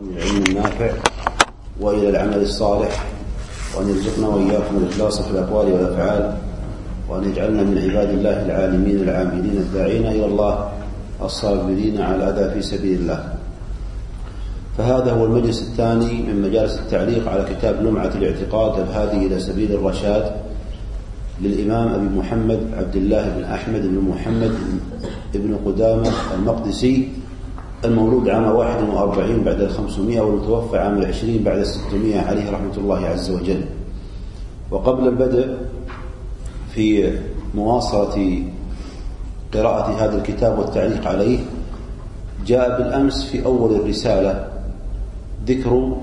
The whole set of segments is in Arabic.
العلم النافع وإلى العمل الصالح وأن يرزقنا وإياكم الإخلاص في الأقوال والأفعال وأن يجعلنا من عباد الله العالمين العاملين الداعين إلى الله الصابرين على الأذى في سبيل الله. فهذا هو المجلس الثاني من مجالس التعليق على كتاب لمعة الاعتقاد الهادي إلى سبيل الرشاد للإمام أبي محمد عبد الله بن أحمد بن محمد بن قدامة المقدسي. المولود عام 41 بعد الخمسمائة والمتوفى عام العشرين بعد الستمائة عليه رحمة الله عز وجل. وقبل البدء في مواصلة قراءة هذا الكتاب والتعليق عليه جاء بالأمس في أول الرسالة ذكر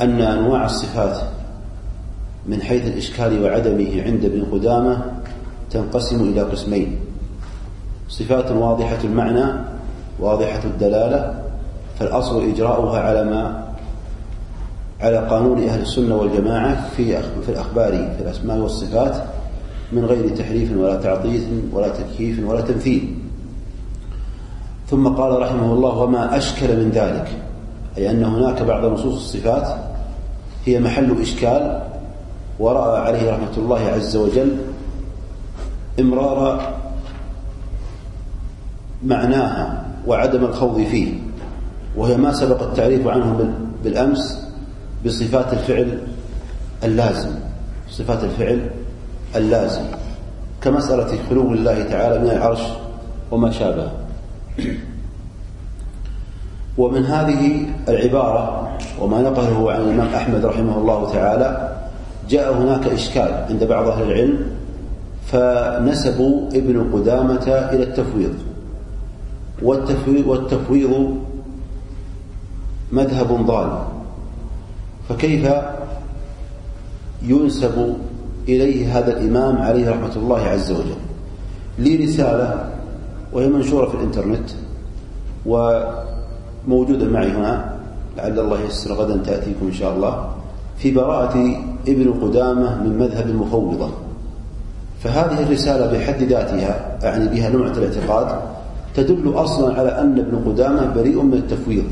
أن أنواع الصفات من حيث الإشكال وعدمه عند ابن قدامة تنقسم إلى قسمين. صفات واضحة المعنى واضحة الدلالة فالأصل إجراؤها على ما على قانون أهل السنة والجماعة في في الأخبار في الأسماء والصفات من غير تحريف ولا تعطيل ولا تكييف ولا تمثيل. ثم قال رحمه الله وما أشكل من ذلك. أي أن هناك بعض نصوص الصفات هي محل إشكال ورأى عليه رحمة الله عز وجل إمرار معناها وعدم الخوض فيه وهي ما سبق التعريف عنه بالأمس بصفات الفعل اللازم صفات الفعل اللازم كمسألة خلو الله تعالى من العرش وما شابه. ومن هذه العبارة وما نقله عن الإمام أحمد رحمه الله تعالى جاء هناك إشكال عند بعض أهل العلم فنسبوا ابن قدامة إلى التفويض. والتفويض, والتفويض مذهب ضال. فكيف ينسب إليه هذا الإمام عليه رحمة الله عز وجل؟ لي رسالة وهي منشورة في الإنترنت وموجودة معي هنا لعل الله يسر غدا تأتيكم إن شاء الله في براءة ابن قدامة من مذهب المفوضة. فهذه الرسالة بحد ذاتها أعني بها لمعة الاعتقاد تدل أصلا على أن ابن قدامة بريء من التفويض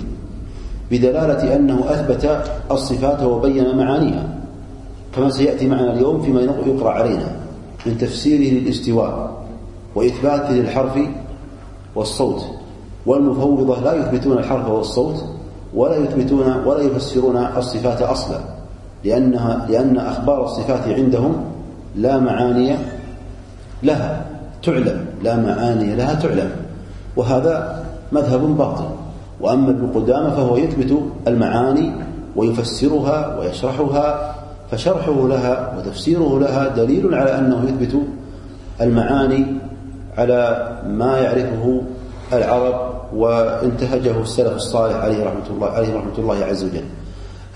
بدلالة أنه أثبت الصفات وبين معانيها كما سيأتي معنا اليوم فيما يقرأ علينا من تفسيره للاستواء وإثباته للحرف والصوت والمفوضة لا يثبتون الحرف والصوت ولا يثبتون ولا يفسرون الصفات أصلا لأنها لأن أخبار الصفات عندهم لا معاني لها تعلم لا معاني لها تعلم. وهذا مذهب باطل. وأما ابن قدامة فهو يثبت المعاني ويفسرها ويشرحها فشرحه لها وتفسيره لها دليل على أنه يثبت المعاني على ما يعرفه العرب وانتهجه السلف الصالح عليه رحمة الله عليه رحمة الله عز وجل.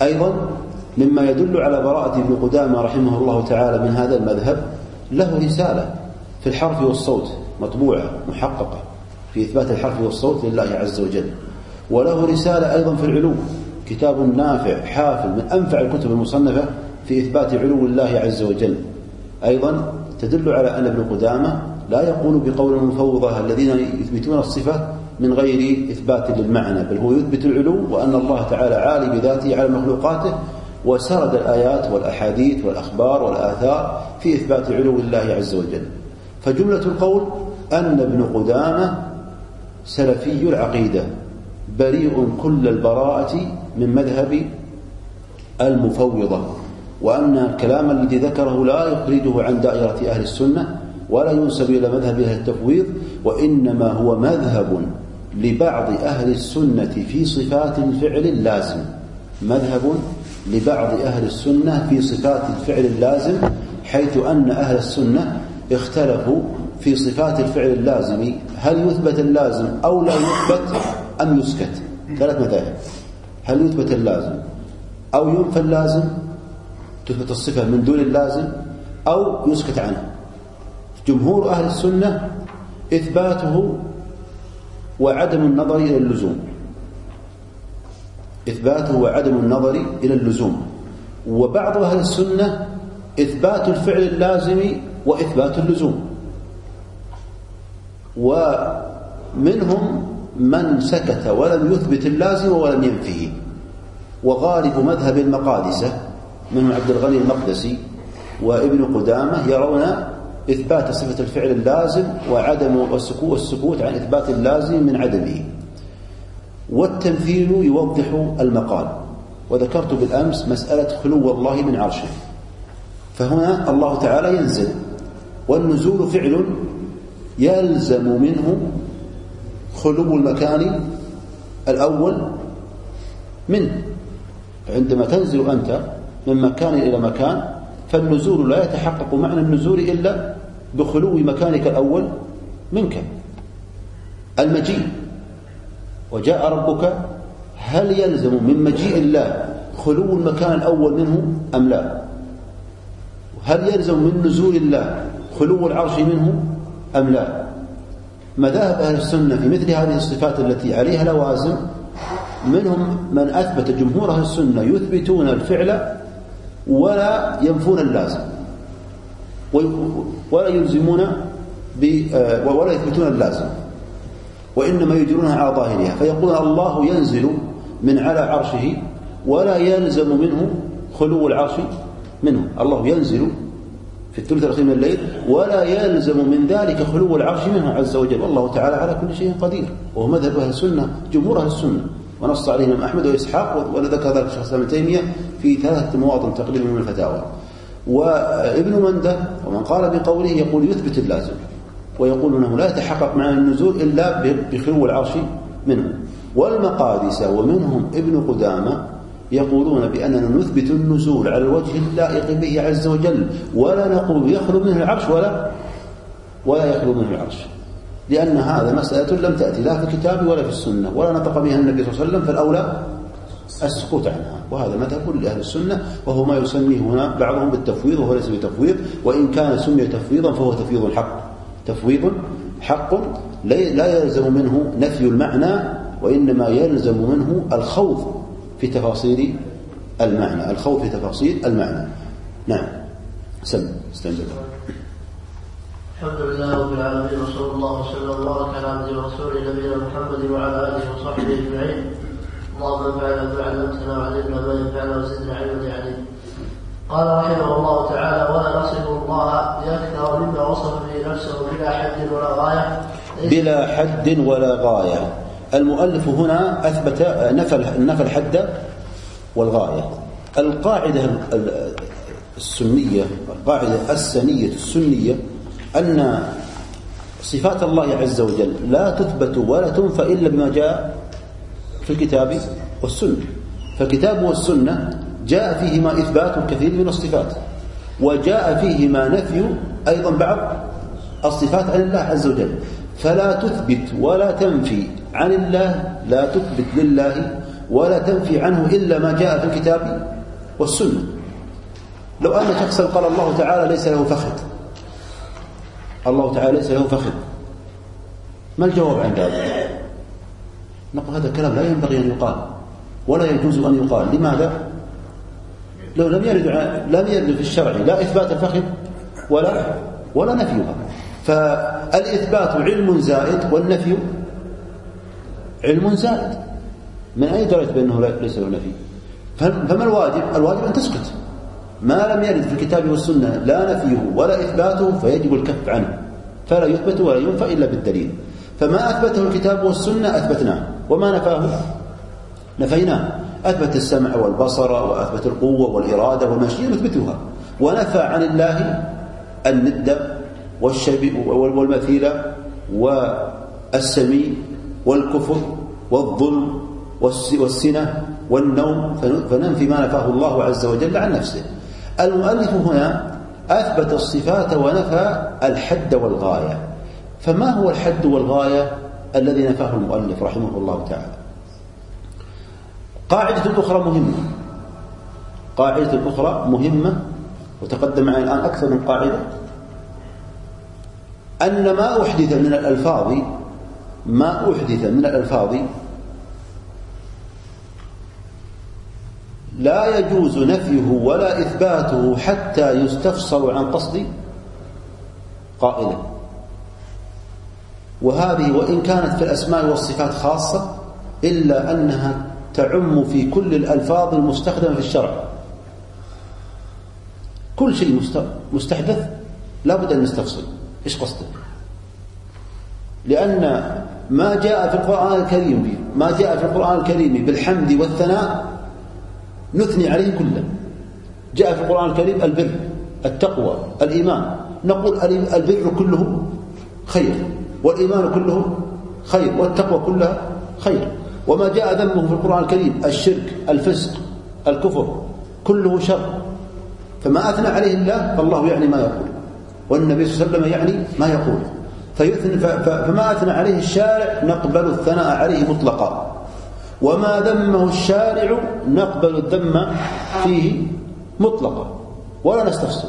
أيضا مما يدل على براءة ابن قدامة رحمه الله تعالى من هذا المذهب له رسالة في الحرف والصوت مطبوعة محققة. في إثبات الحرف والصوت لله عز وجل. وله رسالة أيضا في العلو. كتاب نافع حافل من أنفع الكتب المصنفة في إثبات علو الله عز وجل. أيضا تدل على أن ابن قدامة لا يقول بقول المفوضة الذين يثبتون الصفة من غير إثبات للمعنى بل هو يثبت العلو وأن الله تعالى عالي بذاته على مخلوقاته وسرد الآيات والأحاديث والأخبار والآثار في إثبات علو الله عز وجل. فجملة القول أن ابن قدامة سلفي العقيدة بريء كل البراءة من مذهب المفوضة وأن الكلام الذي ذكره لا يخرجه عن دائرة أهل السنة ولا ينسب إلى مذهب أهل التفويض وإنما هو مذهب لبعض أهل السنة في صفات الفعل اللازم. مذهب لبعض أهل السنة في صفات الفعل اللازم حيث أن أهل السنة اختلفوا في صفات الفعل اللازم هل يثبت اللازم أو لا يثبت أم يسكت؟ ثلاث مذاهب. هل يثبت اللازم أو ينفى اللازم؟ تثبت الصفة من دون اللازم أو يسكت عنه. جمهور أهل السنة إثباته وعدم النظر إلى اللزوم. إثباته وعدم النظر إلى اللزوم. وبعض أهل السنة إثبات الفعل اللازم وإثبات اللزوم. ومنهم من سكت ولم يثبت اللازم ولم ينفيه وغالب مذهب المقادسة منهم عبد الغني المقدسي وابن قدامة يرون إثبات صفة الفعل اللازم وعدم والسكوت عن إثبات اللازم من عدمه. والتمثيل يوضح المقال. وذكرت بالأمس مسألة خلو الله من عرشه. فهنا الله تعالى ينزل. والنزول فعل يلزم منه خلو المكان الأول منه عندما تنزل أنت من مكان إلى مكان فالنزول لا يتحقق معنى النزول إلا بخلو مكانك الأول منك. المجيء. وجاء ربك هل يلزم من مجيء الله خلو المكان الأول منه أم لا؟ هل يلزم من نزول الله خلو العرش منه أم لا؟ مذاهب أهل السنة في مثل هذه الصفات التي عليها لوازم منهم من أثبت جمهور أهل السنة يثبتون الفعل ولا ينفون اللازم ولا يلزمون ولا يثبتون اللازم وإنما يجرونها على ظاهرها فيقول الله ينزل من على عرشه ولا يلزم منه خلو العرش منه الله ينزل في الثلث الأخير من الليل ولا يلزم من ذلك خلو العرش منه عز وجل. والله تعالى على كل شيء قدير وهو مذهب أهل السنة جمهور أهل السنة. ونص عليه الإمام أحمد وإسحاق وذكر ذلك الشيخ ابن تيمية في ثلاثة مواطن تقريبا من الفتاوى. وابن مندة ومن قال بقوله يقول يثبت اللازم ويقول إنه لا يتحقق معنى النزول إلا بخلو العرش منه والمقادسه ومنهم ابن قدامة يقولون بأننا نثبت النزول على الوجه اللائق به عز وجل ولا نقول يخلو منه العرش ولا ولا يخلو منه العرش. لأن هذا مسألة لم تأتي لا في الكتاب ولا في السنة ولا نطق بها النبي صلى الله عليه وسلم فالأولى السكوت عنها. وهذا مذهب لأهل السنة وهو ما يسميه هنا بعضهم بالتفويض وهو ليس بتفويض وإن كان سمي تفويضا فهو تفويض حق. تفويض حق لا يلزم منه نفي المعنى وإنما يلزم منه الخوض. في تفاصيل المعنى الخوض في تفاصيل المعنى. نعم. سم استنزل الحمد لله رب العالمين وصلى الله وسلم وبارك على عبده ورسوله نبينا محمد وعلى آله وصحبه أجمعين. اللهم انفعنا بما علمتنا وعلمنا ما ينفعنا وزدنا علما عليم قال رحمه الله تعالى ولا نصف الله باكثر مما وصف به نفسه بلا حد ولا غاية. بلا حد ولا غاية. المؤلف هنا أثبت نفى نفى الحد والغاية. القاعدة السنية القاعدة السنية السنية أن صفات الله عز وجل لا تثبت ولا تنفى إلا بما جاء في الكتاب والسنة. فالكتاب والسنة جاء فيهما إثبات كثير من الصفات وجاء فيهما نفي أيضا بعض الصفات عن الله عز وجل. فلا تثبت ولا تنفي عن الله لا تثبت لله ولا تنفي عنه إلا ما جاء في الكتاب والسنة. لو أن شخصا قال الله تعالى ليس له فخذ. الله تعالى ليس له فخذ. ما الجواب عن ذلك؟ نقول هذا الكلام لا ينبغي أن يقال ولا يجوز أن يقال. لماذا؟ لو لم يرد لم يرد في الشرع لا إثبات الفخذ ولا ولا نفيها. فالإثبات علم زائد والنفي علم زائد. من أي درجة بأنه ليس له نفي؟ فما الواجب؟ الواجب أن تسكت. ما لم يرد في الكتاب والسنة لا نفيه ولا إثباته فيجب الكف عنه فلا يثبت ولا ينفى إلا بالدليل. فما أثبته الكتاب والسنة أثبتناه. وما نفاه؟ نفيناه. أثبت السمع والبصر وأثبت القوة والإرادة والمشيئة نثبتها. ونفى عن الله الند والمثيل والسمي والكفر والظلم والسنة والنوم. فننفي ما نفاه الله عز وجل عن نفسه. المؤلف هنا أثبت الصفات ونفى الحد والغاية. فما هو الحد والغاية الذي نفاه المؤلف رحمه الله تعالى؟ قاعدة أخرى مهمة. قاعدة أخرى مهمة وتقدم معي الآن أكثر من قاعدة. أن ما أحدث من الألفاظ ما أحدث من الألفاظ لا يجوز نفيه ولا إثباته حتى يستفصل عن قصد قائله. وهذه وإن كانت في الأسماء والصفات خاصة إلا أنها تعم في كل الألفاظ المستخدمة في الشرع. كل شيء مستحدث لا بد أن نستفصل إيش قصده؟ لأن ما جاء في القرآن الكريم ما جاء في القرآن الكريم بالحمد والثناء نثني عليه كله. جاء في القرآن الكريم البر التقوى الإيمان. نقول البر كله خير والإيمان كله خير والتقوى كلها خير. وما جاء ذمه في القرآن الكريم الشرك الفسق الكفر كله شر. فما أثنى عليه الله فالله يعني ما يقول. والنبي صلى الله عليه وسلم يعني ما يقول. فيثني فما أثنى عليه الشارع نقبل الثناء عليه مطلقا. وما ذمه الشارع نقبل الذم فيه مطلقا. ولا نستفسر.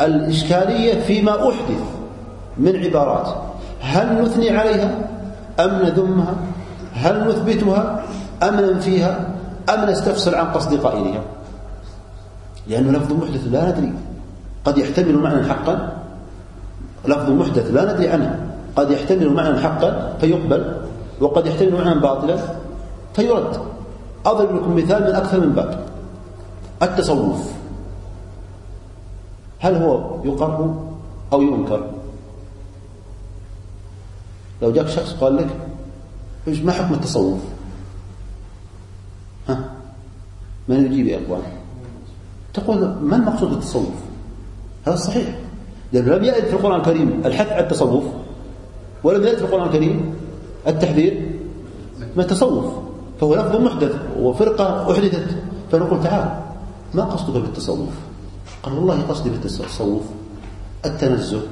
الإشكالية فيما أحدث من عبارات. هل نثني عليها؟ أم نذمها؟ هل نثبتها؟ أم ننفيها؟ أم نستفسر عن قصد قائلها؟ لأنه لفظ محدث لا ندري. قد يحتمل معنى حقا؟ لفظ محدث لا ندري عنه. قد يحتمل معنى حقا فيقبل وقد يحتمل معنى باطلا فيرد. أضرب لكم مثال من أكثر من باب. التصوف. هل هو يقر أو ينكر؟ لو جاك شخص قال لك إيش ما حكم التصوف؟ ها؟ من يجيب يا إخوان؟ تقول ما المقصود بالتصوف؟ هذا صحيح. لأنه لم يأتي في القرآن الكريم الحث على التصوف ولم يأتي في القرآن الكريم التحذير من التصوف. فهو لفظ محدث وفرقة أحدثت. فنقول تعال ما قصدك بالتصوف؟ قال والله قصدي بالتصوف. التنزه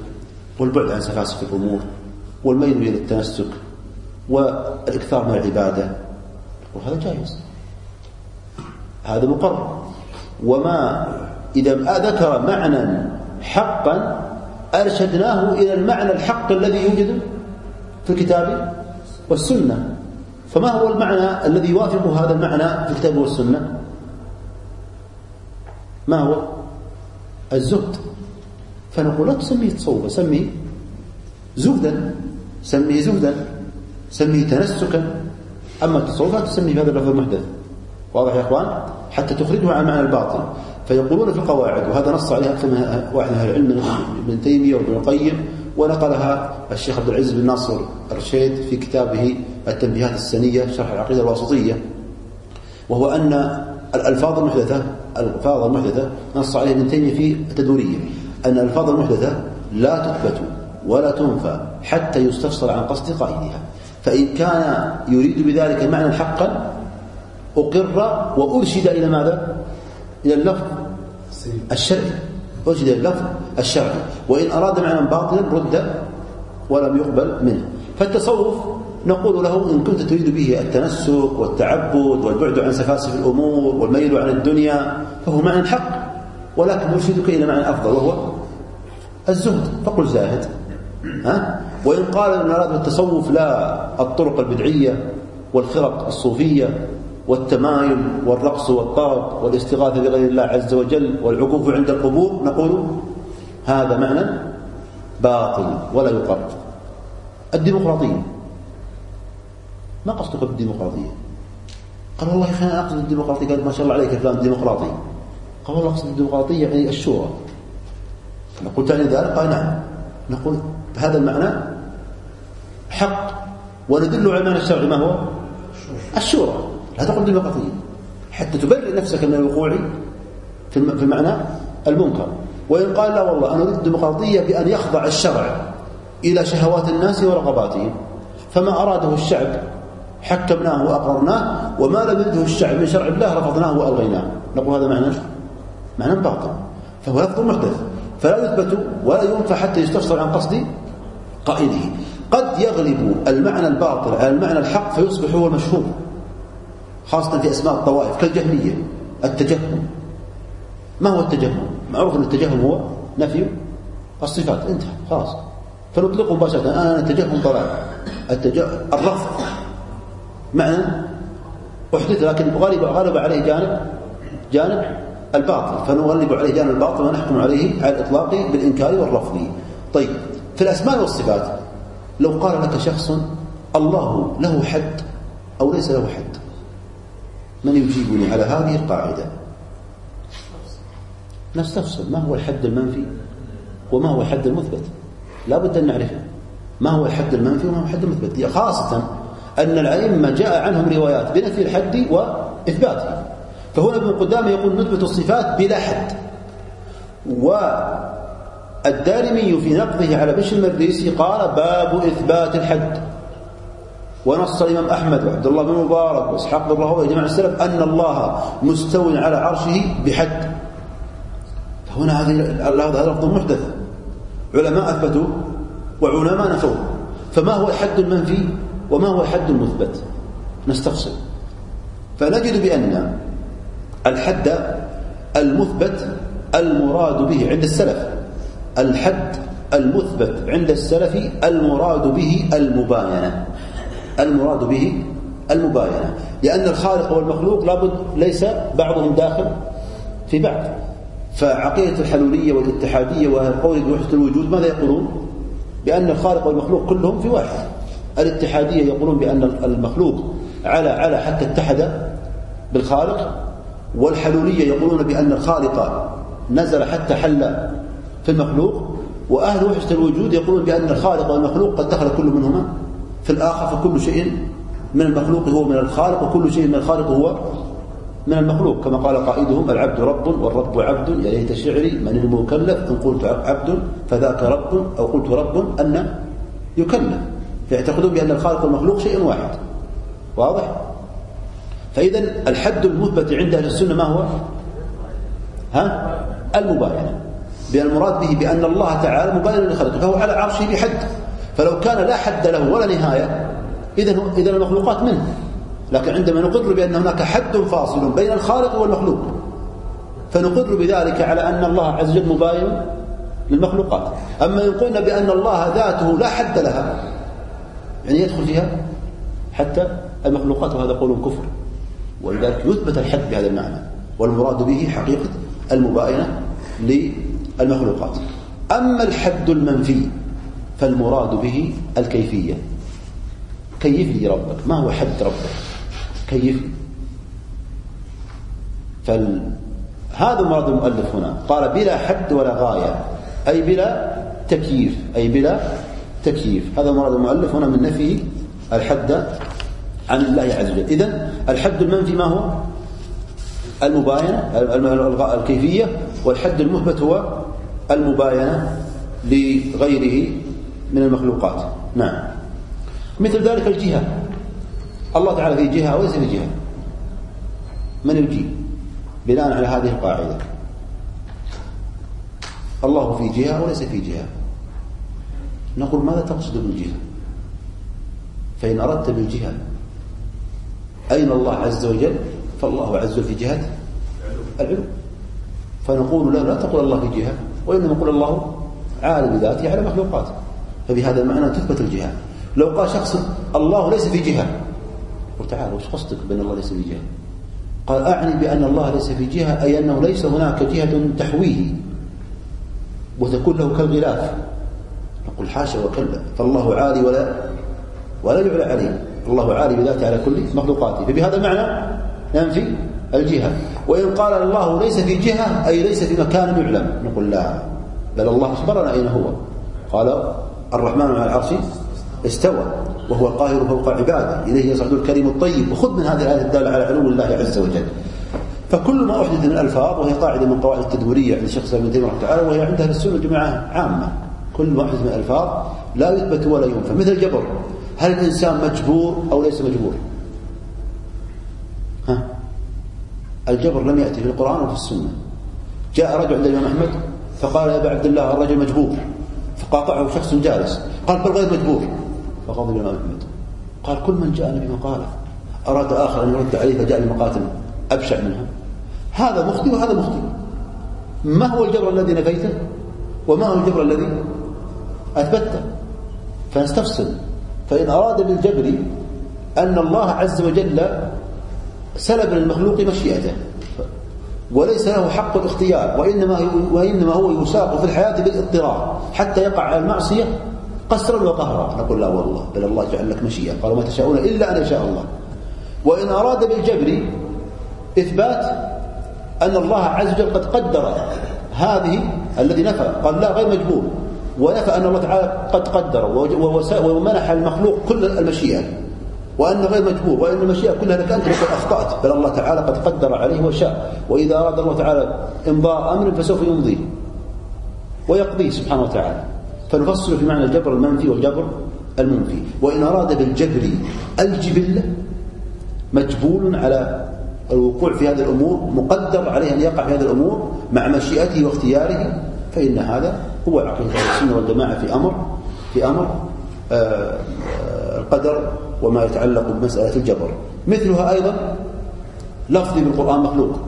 والبعد عن سفاسف الأمور والميل إلى التنسك والإكثار من العبادة. وهذا جائز. هذا مقرر. وما إذا ذكر معنى حقا أرشدناه إلى المعنى الحق الذي يوجد في الكتاب والسنة. فما هو المعنى الذي يوافق هذا المعنى في الكتاب والسنة؟ ما هو؟ الزهد. فنقول لا تسميه تصوفا سميه زهدا سميه زهدا سميه تنسكا أما التصوف لا تسميه بهذا اللفظ المحدث. واضح يا إخوان؟ حتى تخرجه عن معنى الباطل. فيقولون في القواعد وهذا نص عليها أكثر من واحد من أهل العلم ابن تيمية وابن القيم ونقلها الشيخ عبد العزيز بن ناصر الرشيد في كتابه التنبيهات السنية شرح العقيدة الواسطية وهو أن الألفاظ المحدثة الألفاظ المحدثة نص عليه ابن تيمية في التدورية أن الألفاظ المحدثة لا تثبت ولا تنفى حتى يستفسر عن قصد قائلها فإن كان يريد بذلك معنى حقا أقر وأرشد إلى ماذا؟ إلى اللفظ. الشرعي إلى اللفظ الشرعي وإن أراد معنى باطلا رد ولم يقبل منه. فالتصوف نقول له إن كنت تريد به التنسك والتعبد والبعد عن سفاسف الأمور والميل عن الدنيا فهو معنى حق. ولكن يرشدك إلى معنى أفضل وهو الزهد. فقل زاهد. ها؟ وإن قال إن أراد بالتصوف لا الطرق البدعية والفرق الصوفية والتمايل والرقص والطرب والاستغاثة بغير الله عز وجل والعكوف عند القبور نقول هذا معنى باطل ولا يقر الديمقراطية. ما قصدك بالديمقراطية؟ قال والله يا أخي أنا أقصد الديمقراطية. قال ما شاء الله عليك فلان ديمقراطي. قال والله أقصد الديمقراطية يعني الشورى. نقول تعني ذلك؟ قال نعم. نقول بهذا المعنى حق. وندل على المعنى الشرعي ما هو؟ الشورى. لا تقل ديمقراطية حتى تبرئ نفسك من الوقوع في المعنى المنكر. وإن قال لا والله أنا أريد الديمقراطية بأن يخضع الشرع إلى شهوات الناس ورغباتهم. فما أراده الشعب حكمناه وأقررناه وما لم يرده الشعب من شرع الله رفضناه وألغيناه. نقول هذا معنى معنى باطل. فهو لفظ محدث. فلا يثبت ولا ينفى حتى يستفسر عن قصد قائله قد يغلب المعنى الباطل على المعنى الحق فيصبح هو المشهور. خاصة في أسماء الطوائف كالجهمية التجهم. ما هو التجهم؟ معروف أن التجهم هو نفي الصفات. انتهى خلاص. فنطلقه مباشرة. أنا التجهم ضلال التجهم الرفض. معنى أحدث لكن غالب غالب عليه جانب جانب الباطل. فنغلب عليه جانب الباطل ونحكم عليه على الإطلاق بالإنكار والرفض. طيب في الأسماء والصفات لو قال لك شخص الله له حد أو ليس له حد من يجيبني على هذه القاعدة؟ نستفصل ما هو الحد المنفي وما هو الحد المثبت؟ لا بد أن نعرفه. ما هو الحد المنفي وما هو الحد المثبت؟ خاصة أن الأئمة جاء عنهم روايات بنفي الحد وإثباته. فهنا ابن قدامة يقول نثبت الصفات بلا حد. والدارمي في نقضه على بشر المريسي قال باب إثبات الحد. ونص الإمام أحمد وعبد الله بن مبارك وإسحاق بن راهويه جماعة السلف أن الله مستو على عرشه بحد. فهنا هذه هذا لفظ محدث. علماء أثبتوا وعلماء نفوا. فما هو الحد المنفي وما هو الحد المثبت؟ نستفصل. فنجد بأن الحد المثبت المراد به عند السلف. الحد المثبت عند السلف المراد به المباينة. المراد به المباينة لأن الخالق والمخلوق لابد ليس بعضهم داخل في بعض. فعقيدة الحلولية والاتحادية وقول بوحدة الوجود ماذا يقولون؟ بأن الخالق والمخلوق كلهم في واحد. الاتحادية يقولون بأن المخلوق على على حتى اتحد بالخالق والحلولية يقولون بأن الخالق نزل حتى حل في المخلوق وأهل وحدة الوجود يقولون بأن الخالق والمخلوق قد دخل كل منهما. في الآخر فكل شيء من المخلوق هو من الخالق وكل شيء من الخالق هو من المخلوق كما قال قائدهم العبد رب والرب عبد يا ليت شعري من المكلف إن قلت عبد فذاك رب أو قلت رب أن يكلف فيعتقدون بأن الخالق والمخلوق شيء واحد واضح؟ فإذا الحد المثبت عند أهل السنة ما هو؟ ها؟ المباينة بأن المراد به بأن الله تعالى مباين لخلقه فهو على عرشه بحد فلو كان لا حد له ولا نهاية إذا إذا المخلوقات منه. لكن عندما نقر بأن هناك حد فاصل بين الخالق والمخلوق فنقر بذلك على أن الله عز وجل مباين للمخلوقات. أما إن قلنا بأن الله ذاته لا حد لها يعني يدخل فيها حتى المخلوقات وهذا قول كفر. ولذلك يثبت الحد بهذا المعنى والمراد به حقيقة المباينة للمخلوقات. أما الحد المنفي فالمراد به الكيفية. كيف لي ربك؟ ما هو حد ربك؟ كيف فهذا مراد المؤلف هنا. قال بلا حد ولا غاية أي بلا تكييف أي بلا تكييف. هذا مراد المؤلف هنا من نفي الحد عن الله عز وجل. إذن الحد المنفي ما هو؟ المباينة الكيفية والحد المثبت هو المباينة لغيره من المخلوقات. نعم. مثل ذلك الجهة. الله تعالى في جهة وليس في جهة. من يجيب بناء على هذه القاعدة. الله في جهة وليس في جهة. نقول ماذا تقصد بالجهة فإن أردت بالجهة أين الله عز وجل؟ فالله عز وجل في جهة العلو. فنقول له لا تقول الله في جهة وإنما نقول الله عالم بذاته على مخلوقاته. فبهذا المعنى تثبت الجهة لو قال شخص الله ليس في جهة قلت تعال وش قصدك بأن الله ليس في جهة؟ قال أعني بأن الله ليس في جهة أي أنه ليس هناك جهة تحويه وتكون له كالغلاف. نقول حاشا وكلا فالله عالي ولا ولا يعلى عليه. الله عالي بذاته على كل مخلوقاته. فبهذا المعنى ننفي الجهة. وإن قال الله ليس في جهة أي ليس في مكان يعلم. نقول لا بل الله أخبرنا أين هو. قال الرحمن على العرش استوى وهو القاهر فوق عباده. إليه يصعد الكريم الطيب. وخذ من هذه الآية الدالة على علو الله عز وجل. فكل ما أحدث من الألفاظ وهي قاعدة من قواعد التدويرية عند الشيخ ابن تيمية رحمه تعالى وهي عندها السنة جماعة عامة. كل ما أحدث من الألفاظ لا يثبت ولا ينفى. مثل الجبر هل الإنسان مجبور أو ليس مجبور؟ ها؟ الجبر لم يأتي في القرآن وفي السنة. جاء رجل عند الإمام أحمد فقال يا أبا عبد الله الرجل مجبور. فقاطعه شخص جالس. قال بل غير مجبور فغضب الإمام أحمد. قال كل من جاء بمقالة أراد آخر أن يرد عليه فجاء بمقاتل أبشع منها. هذا مخطئ وهذا مخطئ. ما هو الجبر الذي نفيته؟ وما هو الجبر الذي أثبته؟ فنستفصل فإن أراد بالجبر أن الله عز وجل سلب للمخلوق مشيئته. وليس له حق الاختيار وإنما وإنما هو يساق في الحياة بالاضطرار حتى يقع على المعصية قسرا وقهرا. نقول لا والله بل الله جعل لك مشيئة. قالوا ما تشاءون إلا أن يشاء الله. وإن أراد بالجبر إثبات أن الله عز وجل قد قدر هذه الذي نفى. قال لا غير مجبور. ونفى أن الله تعالى قد قدر ومنح المخلوق كل المشيئة. وأن غير مجبور وأن المشيئة كلها لك أنت لقد أخطأت بل الله تعالى قد قدر عليه وشاء وإذا أراد الله تعالى إمضاء أمر فسوف يمضيه ويقضيه سبحانه وتعالى. فنفصل في معنى الجبر المنفي والجبر المنفي. وإن أراد بالجبر الجبلة مجبول على الوقوع في هذه الأمور مقدر عليه أن يقع في هذه الأمور مع مشيئته واختياره فإن هذا هو عقيدة السنة والجماعة في أمر في أمر آه، آه، القدر وما يتعلق بمسألة الجبر. مثلها أيضا لفظي بالقرآن مخلوق.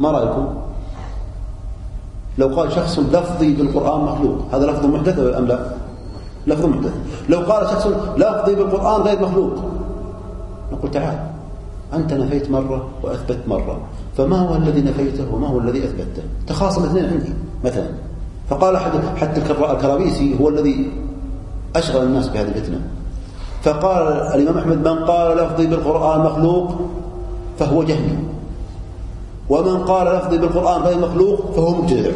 ما رأيكم؟ لو قال شخص لفظي بالقرآن مخلوق هذا لفظ محدث أم لا؟ لفظ محدث لو قال شخص لفظي بالقرآن غير مخلوق نقول تعال أنت نفيت مرة وأثبت مرة. فما هو الذي نفيته؟ وما هو الذي أثبته؟ تخاصم اثنين عندي مثلا. فقال حتى الكرابيسي هو الذي أشغل الناس بهذه الفتنة. فقال الإمام أحمد من قال لفظي بالقرآن مخلوق فهو جهمي ومن قال لفظي بالقرآن غير مخلوق فهو مبتدع.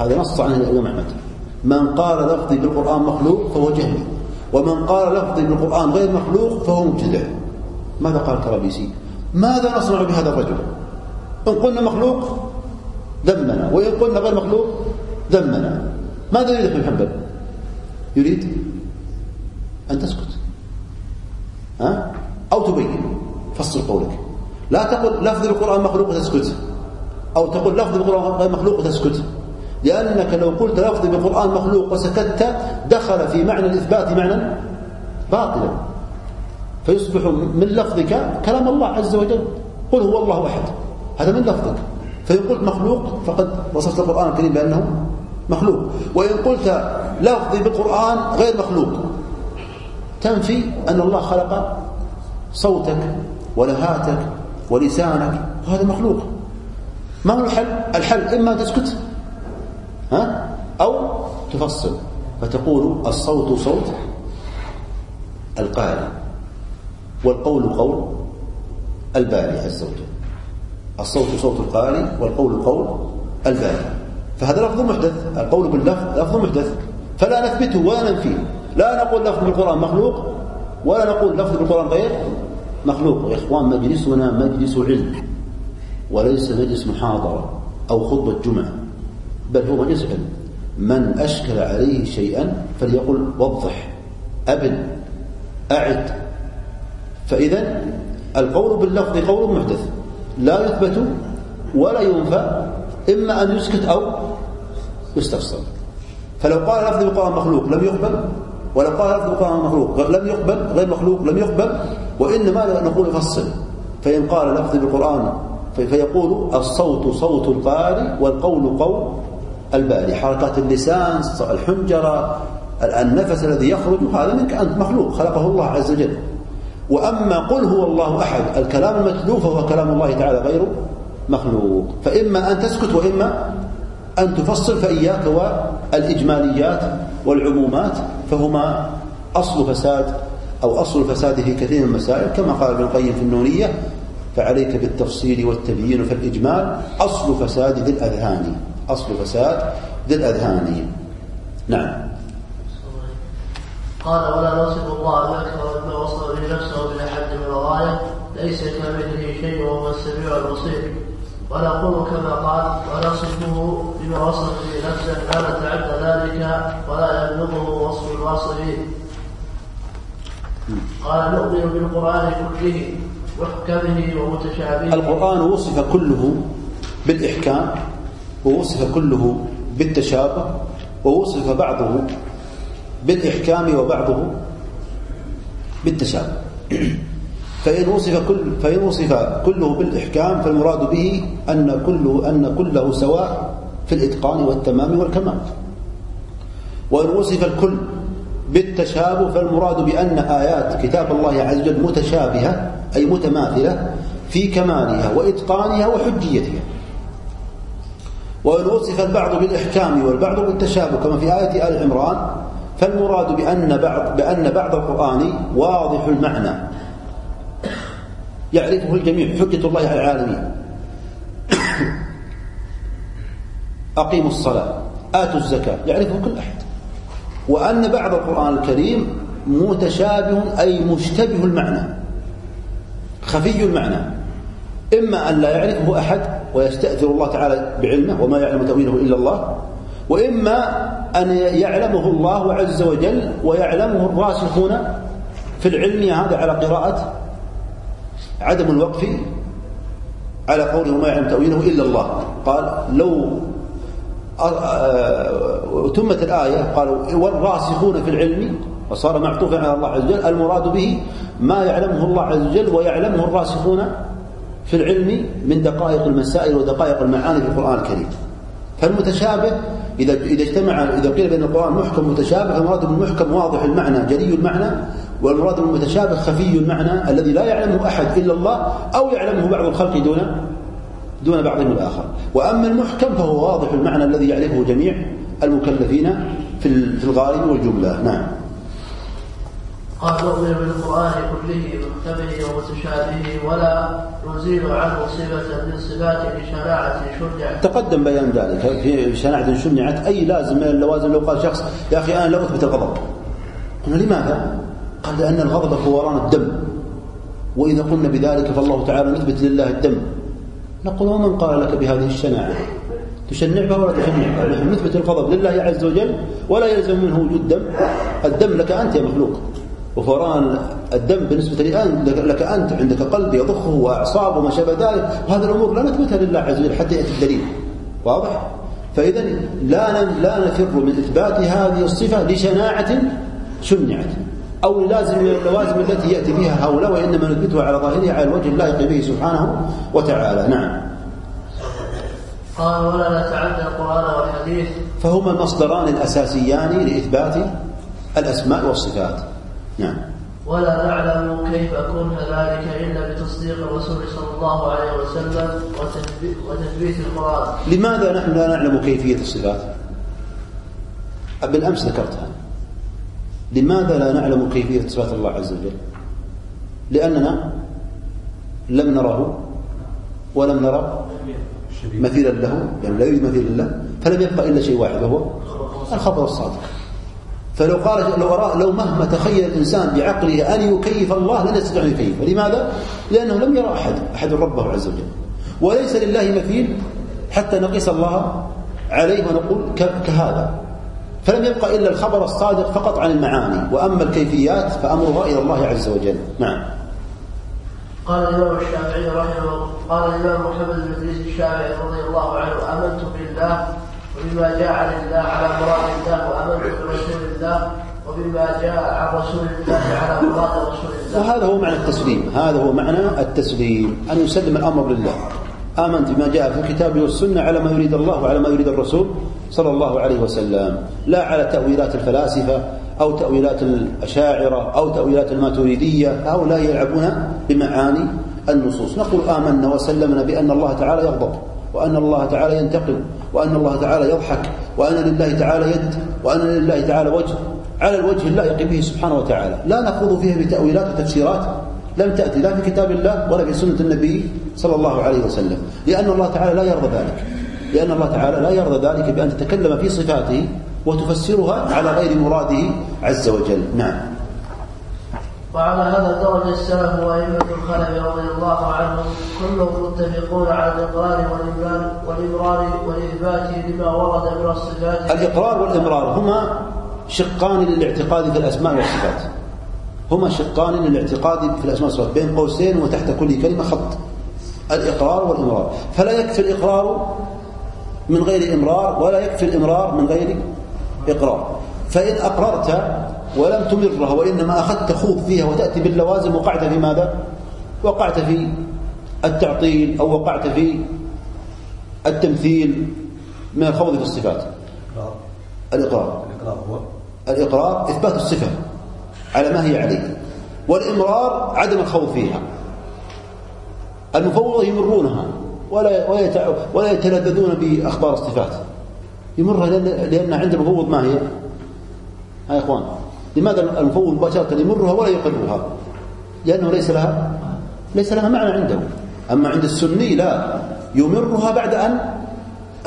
هذا نص عنه الإمام أحمد. من قال لفظي بالقرآن مخلوق فهو جهمي ومن قال لفظي بالقرآن غير مخلوق فهو مبتدع. ماذا قال الكرابيسي ماذا نصنع بهذا الرجل؟ إن قلنا مخلوق ذمنا. وإن قلنا غير مخلوق ذمنا. ماذا يريد ابن حنبل يريد؟ أن تسكت. ها؟ أو تبين. فصل قولك. لا تقل لفظ القرآن مخلوق وتسكت. أو تقول لفظ القرآن غير مخلوق وتسكت. لأنك لو قلت لفظ بالقرآن مخلوق وسكت دخل في معنى الإثبات معنى باطلا. فيصبح من لفظك كلام الله عز وجل. قل هو الله أحد. هذا من لفظك. فإن قلت مخلوق فقد وصفت القرآن الكريم بأنه مخلوق. وإن قلت لفظي بالقرآن غير مخلوق تنفي أن الله خلق صوتك ولهاتك ولسانك وهذا مخلوق. ما هو الحل؟ الحل إما تسكت ها؟ أو تفصل فتقول الصوت صوت القارئ والقول قول الباري عز وجل. الصوت صوت القارئ والقول قول الباري. فهذا لفظ محدث القول باللفظ لفظ محدث فلا نثبته ولا ننفيه. لا نقول لفظ بالقرآن مخلوق ولا نقول لفظ بالقرآن غير مخلوق. يا إخوان مجلسنا مجلس علم وليس مجلس محاضرة أو خطبة جمعة بل هو مجلس علم. من أشكل عليه شيئا فليقل وضح أبن أعد. فإذا القول باللفظ قول محدث لا يثبت ولا ينفى إما أن يسكت أو يستفصل فلو قال لفظ القرآن مخلوق لم يقبل ولو قال لفظ القرآن مخلوق لم يقبل غير مخلوق لم يقبل وإنما نقول فصل فإن قال لفظ بالقرآن فيقول الصوت صوت القارئ والقول قول الباري حركات اللسان الحنجرة النفس الذي يخرج هذا منك أنت مخلوق خلقه الله عز وجل. وأما قل هو الله أحد الكلام المتلو فهو كلام الله تعالى غير مخلوق. فإما أن تسكت وإما أن تفصل فإياك والإجماليات والعمومات فهما أصل فساد أو أصل الفساد في كثير من المسائل كما قال ابن القيم في النونية فعليك بالتفصيل والتبيين فالإجمال أصل فساد ذي الأذهان أصل فساد ذي الأذهان. نعم. قال ولا نصف الله بأكثر مما وصف به نفسه من أحد من الغاية ليس كمثله شيء وهو السميع البصير. ونقول كما قال ونصفه بما وصف به نفسه لا نتعدى ذلك ولا يبلغه وصف الواصفين قال نؤمن بالقرآن كله وحكمه ومتشابهه القرآن وصف كله بالإحكام ووصف كله بالتشابه ووصف بعضه بالإحكام وبعضه بالتشابه. فإن وصف كل فإن وصف كله بالإحكام فالمراد به أن كله أن كله سواء في الإتقان والتمام والكمال. وإن وصف الكل بالتشابه فالمراد بأن آيات كتاب الله عز وجل متشابهة أي متماثلة في كمالها وإتقانها وحجيتها. وإن وصف البعض بالإحكام والبعض بالتشابه كما في آية آل عمران فالمراد بأن بعض بأن بعض القرآن واضح المعنى. يعرفه الجميع حجة الله على العالمين. أقيموا الصلاة آتوا الزكاة يعرفه كل أحد. وأن بعض القرآن الكريم متشابه أي مشتبه المعنى خفي المعنى. إما أن لا يعرفه أحد ويستأثر الله تعالى بعلمه وما يعلم تأويله إلا الله وإما أن يعلمه الله عز وجل ويعلمه الراسخون في العلم هذا على قراءة عدم الوقف على قوله ما يعلم تأويله إلا الله. قال لو تمت الآية قالوا والراسخون في العلم وصار معطوفا على الله عز وجل المراد به ما يعلمه الله عز وجل ويعلمه الراسخون في العلم من دقائق المسائل ودقائق المعاني في القرآن الكريم. فالمتشابه إذا إذا اجتمع إذا قيل بأن القرآن محكم متشابه فالمراد بالمحكم واضح المعنى جلي المعنى والمراد بالمتشابه خفي المعنى الذي لا يعلمه أحد إلا الله أو يعلمه بعض الخلق دون دون بعضهم الآخر. وأما المحكم فهو واضح المعنى الذي يعرفه جميع المكلفين في الغالب والجملة. نعم. قال نؤمن بالقرآن كله محكمه ومتشابهه ولا نزيل عنه صفة من صفات لشناعة شنعت تقدم بيان ذلك. في شناعة شنعت أي لازم من اللوازم لو قال شخص يا أخي أنا لا أثبت الغضب. قلنا لماذا؟ قال لأن الغضب فوران الدم. وإذا قلنا بذلك فالله تعالى نثبت لله الدم. نقول ومن قال لك بهذه الشناعة. تشنع بها ولا تشنع بها نحن نثبت الغضب لله عز وجل ولا يلزم منه وجود دم. الدم لك أنت يا مخلوق. وفوران الدم بالنسبة لك أنت عندك قلب يضخه وأعصاب وما شابه ذلك. وهذه الأمور لا نثبتها لله عز وجل حتى يأتي الدليل. واضح؟ فإذا لا لا نفر من إثبات هذه الصفة لشناعة شنعت. أو لازم من اللوازم التي يأتي بها هؤلاء وإنما نثبتها على ظاهرها على الوجه اللائق به سبحانه وتعالى. نعم. قال ولا نتعدى القرآن والحديث. فهما المصدران الأساسيان لإثبات الأسماء والصفات. نعم. ولا نعلم كيف كن ذلك إلا بتصديق الرسول صلى الله عليه وسلم وتثبيت القرآن. لماذا نحن لا نعلم كيفية الصفات؟ بالأمس ذكرتها. لماذا لا نعلم كيفية صفات الله عز وجل؟ لأننا لم نره ولم نرى مثيلا له يعني لا يوجد مثيل له فلم يبقى إلا شيء واحد وهو الخبر الصادق. فلو قال لو أرى لو مهما تخيل الإنسان بعقله أن يكيف الله لن يستطيع أن يكيفه لماذا؟ لأنه لم يرى أحد أحد ربه عز وجل. وليس لله مثيل حتى نقيس الله عليه ونقول كهذا. فلم يبقى إلا الخبر الصادق فقط عن المعاني. وأما الكيفيات فأمرها إلى الله عز وجل. نعم. قال الإمام الشافعي رحمه قال الإمام محمد بن إدريس الشافعي رضي الله عنه آمنت بالله وبما جاء عن الله على مراد الله وآمنت برسول الله وبما جاء عن رسول الله على مراد رسول الله. وهذا هو معنى التسليم. هذا هو معنى التسليم أن يسلم الأمر لله. آمنت بما جاء في الكتاب والسنة على ما يريد الله وعلى ما يريد الرسول صلى الله عليه وسلم. لا على تأويلات الفلاسفة أو تأويلات الأشاعرة أو تأويلات الماتريدية. هؤلاء يلعبون بمعاني النصوص. نقول آمنا وسلمنا بأن الله تعالى يغضب وأن الله تعالى ينتقم وأن الله تعالى يضحك وأن لله تعالى يد وأن لله تعالى وجه. على الوجه اللائق به سبحانه وتعالى. لا نخوض فيها بتأويلات وتفسيرات لم تأتي لا في كتاب الله ولا في سنة النبي صلى الله عليه وسلم. لأن الله تعالى لا يرضى ذلك. لأن الله تعالى لا يرضى ذلك بأن تتكلم في صفاته وتفسرها على غير مراده عز وجل. نعم. وعلى هذا درج السلف وأئمة الخلف رضي الله عنهم كلهم متفقون على الإقرار والإمرار والإمرار والإثبات لما ورد من الصفات. الإقرار والإمرار هما شقان للاعتقاد في الأسماء والصفات. هما شقان للاعتقاد في الأسماء والصفات بين قوسين وتحت كل كلمة خط. الإقرار والإمرار. فلا يكفي الإقرار من غير إمرار ولا يكفي الإمرار من غير إقرار. فإن أقررت ولم تمرها وإنما أخذت خوض فيها وتأتي باللوازم وقعت في ماذا؟ وقعت في التعطيل أو وقعت في التمثيل من الخوض في الصفات. الإقرار. الإقرار إثبات الصفة. على ما هي عليه. والإمرار عدم الخوض فيها المفوضة يمرونها ولا ولا يتلذذون بأخبار الصفات. يمرها لأن عند المفوض ما هي؟ يا إخوان لماذا المفوض مباشرة يمرها ولا يقرها لأنه ليس لها ليس لها معنى عنده. أما عند السني لا يمرها بعد أن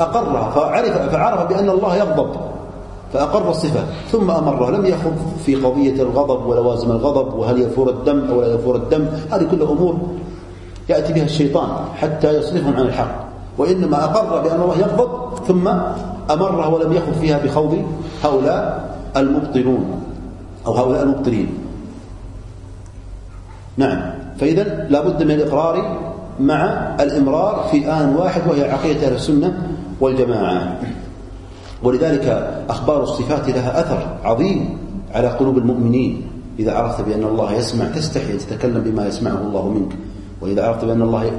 أقرها فعرف, فعرف بأن الله يغضب. فأقر الصفة. ثم أمره. لم يخض في قضية الغضب ولوازم الغضب وهل يفور الدم أو لا يفور الدم. هذه كلها أمور يأتي بها الشيطان حتى يصرفهم عن الحق. وإنما أقر بأن الله يغضب. ثم أمره ولم يخض فيها بخوض هؤلاء المبطلون أو هؤلاء المبطلين. نعم. فإذا لا بد من الإقرار مع الإمرار في آن واحد وهي عقيدة أهل السنة والجماعة. ولذلك أخبار الصفات لها أثر عظيم على قلوب المؤمنين. إذا عرفت بأن الله يسمع تستحي أن تتكلم بما يسمعه الله منك. وإذا عرفت بأن الله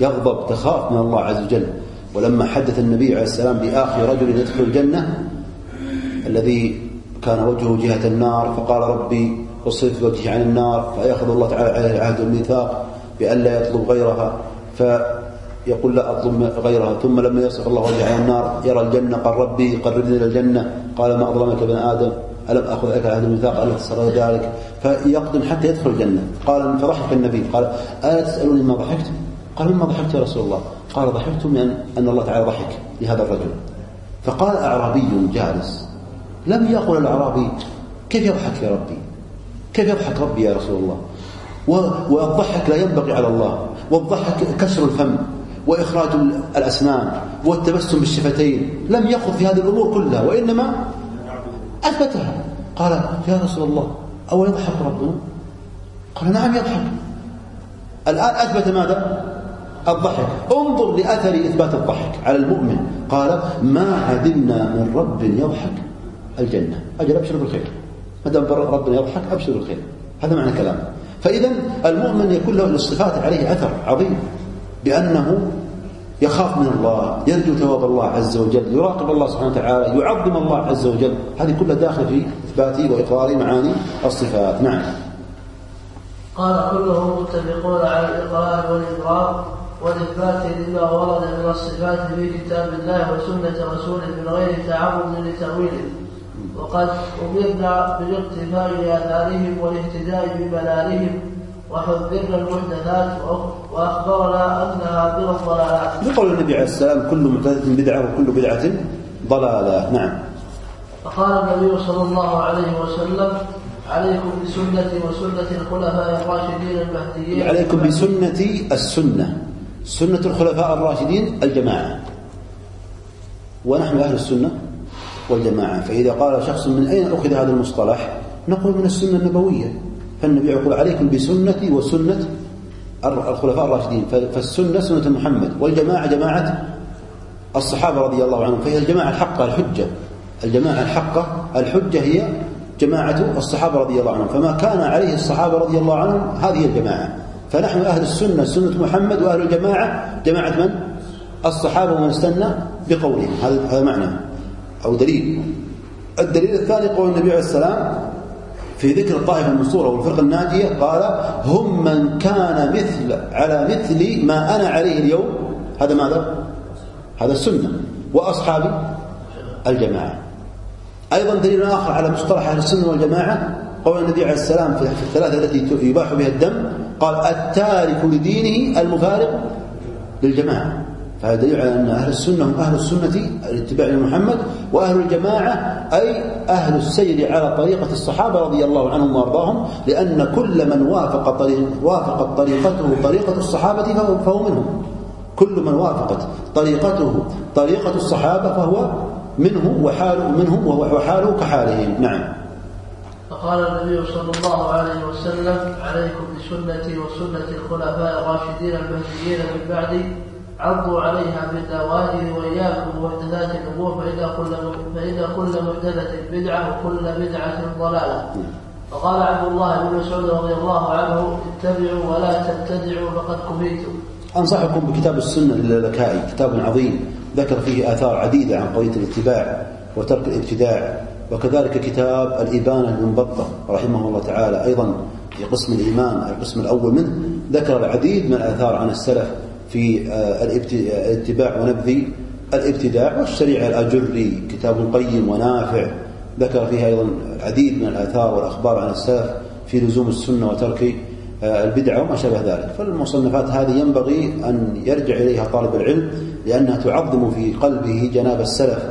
يغضب تخاف من الله عز وجل. ولما حدث النبي عليه السلام بآخر رجل يدخل الجنة الذي كان وجهه جهة النار فقال ربي أصرف وجهي عن النار فيأخذ الله تعالى عليه العهد والميثاق بأن لا يطلب غيرها. فيقول لا أطلب غيرها ثم لما يصرف الله وجهه عن النار يرى الجنة قال ربي قربني إلى الجنة. قال ما أظلمك ابن آدم ألم أخذ لك العهد والميثاق ألا تصر ذلك فيقدم حتى يدخل الجنة. قال فضحك النبي؟ قال ألا تسألوني ما ضحكت؟ قال مما ضحكت يا رسول الله؟ قال ضحكت من أن الله تعالى ضحك لهذا الرجل. فقال أعرابي جالس لم يقل الأعرابي كيف يضحك يا ربي؟ كيف يضحك ربي يا رسول الله؟ والضحك لا ينبغي على الله والضحك كسر الفم. وإخراج الأسنان والتبسم بالشفتين لم يخض في هذه الأمور كلها وإنما أثبتها. قال يا رسول الله أو يضحك ربنا؟ قال نعم يضحك. الآن أثبت ماذا؟ الضحك. انظر لأثر إثبات الضحك على المؤمن. قال ما عدمنا من رب يضحك الجنة. أجل أبشر بالخير. ما دام ربنا يضحك أبشر بالخير. هذا معنى كلامه فإذا المؤمن يكون له الصفات عليه أثر عظيم. بأنه يخاف من الله يرجو ثواب الله عز وجل يراقب الله سبحانه وتعالى يعظم الله عز وجل. هذه كلها داخل في إثبات وإقرار معاني الصفات. نعم. قال كلهم متفقون على الإقرار والإقرار والإثبات لما ورد من الصفات في كتاب الله وسنة رسوله من غير تعرض لتأويله. وقد أمرنا بالاقتفاء بآثارهم والاهتداء بمنارهم وحذرنا المحدثات وأخبرنا أنها من الضلالات. يقول النبي عليه السلام كل محدثة بدعة وكل بدعة ضلالة، نعم. فقال النبي صلى الله عليه وسلم عليكم بسنتي وسنة الخلفاء الراشدين المهديين. عليكم بسنتي السنة. سنة الخلفاء الراشدين الجماعة. ونحن أهل السنة والجماعة. فإذا قال شخص من أين أخذ هذا المصطلح؟ نقول من السنة النبوية. فالنبي يقول عليكم بسنتي وسنة الخلفاء الراشدين. فالسنة سنة محمد والجماعة جماعة الصحابة رضي الله عنهم. فهي الجماعة الحقة الحجة. الجماعة الحقة الحجة هي جماعة الصحابة رضي الله عنهم. فما كان عليه الصحابة رضي الله عنهم هذه الجماعة. فنحن أهل السنة سنة محمد وأهل الجماعة جماعة من؟ الصحابة ومن استنى بقولهم. هذا معنى أو دليل. الدليل الثاني قول النبي عليه السلام في ذكر الطائفة المنصورة والفرقة الناجية قال هم من كان مثل على مثل ما أنا عليه اليوم. هذا ماذا؟ هذا السنة. وأصحابي الجماعة. أيضا دليل آخر على مصطلح أهل السنة والجماعة قول النبي عليه السلام في الثلاثة التي يباح بها الدم قال التارك لدينه المفارق للجماعة. فهذا دليل على أن أهل السنة هم أهل السنة الاتباع لمحمد وأهل الجماعة أي أهل السير على طريقة الصحابة رضي الله عنهم وأرضاهم لأن كل من وافق طريق وافقت طريقته طريقة الصحابة فهو منهم. كل من وافقت طريقته طريقة الصحابة فهو منه وحاله منهم وحاله كحالهم. نعم. فقال النبي صلى الله عليه وسلم عليكم بسنتي وسنة الخلفاء الراشدين المهديين من بعدي عضوا عليها بالنواجذ وإياكم بمحدثات الأمور فإن كل فإن كل محدثة بدعة وكل بدعة ضلالة. فقال عبد الله بن مسعود رضي الله عنه اتبعوا ولا تبتدعوا فقد كفيتم أنصحكم بكتاب السنة للذكائي كتاب عظيم ذكر فيه آثار عديدة عن قضية الاتباع وترك الابتداع وكذلك كتاب الإبانة المنبطة رحمه الله تعالى أيضا في قسم الإيمان القسم الأول منه ذكر العديد من الآثار عن السلف في آه، الاتباع ونبذ الابتداع والشريعة الأجري كتاب قيم ونافع. ذكر فيها أيضا العديد من الآثار والأخبار عن السلف في لزوم السنة وترك آه، البدعة وما شابه ذلك. فالمصنفات هذه ينبغي أن يرجع إليها طالب العلم لأنها تعظم في قلبه جناب السلف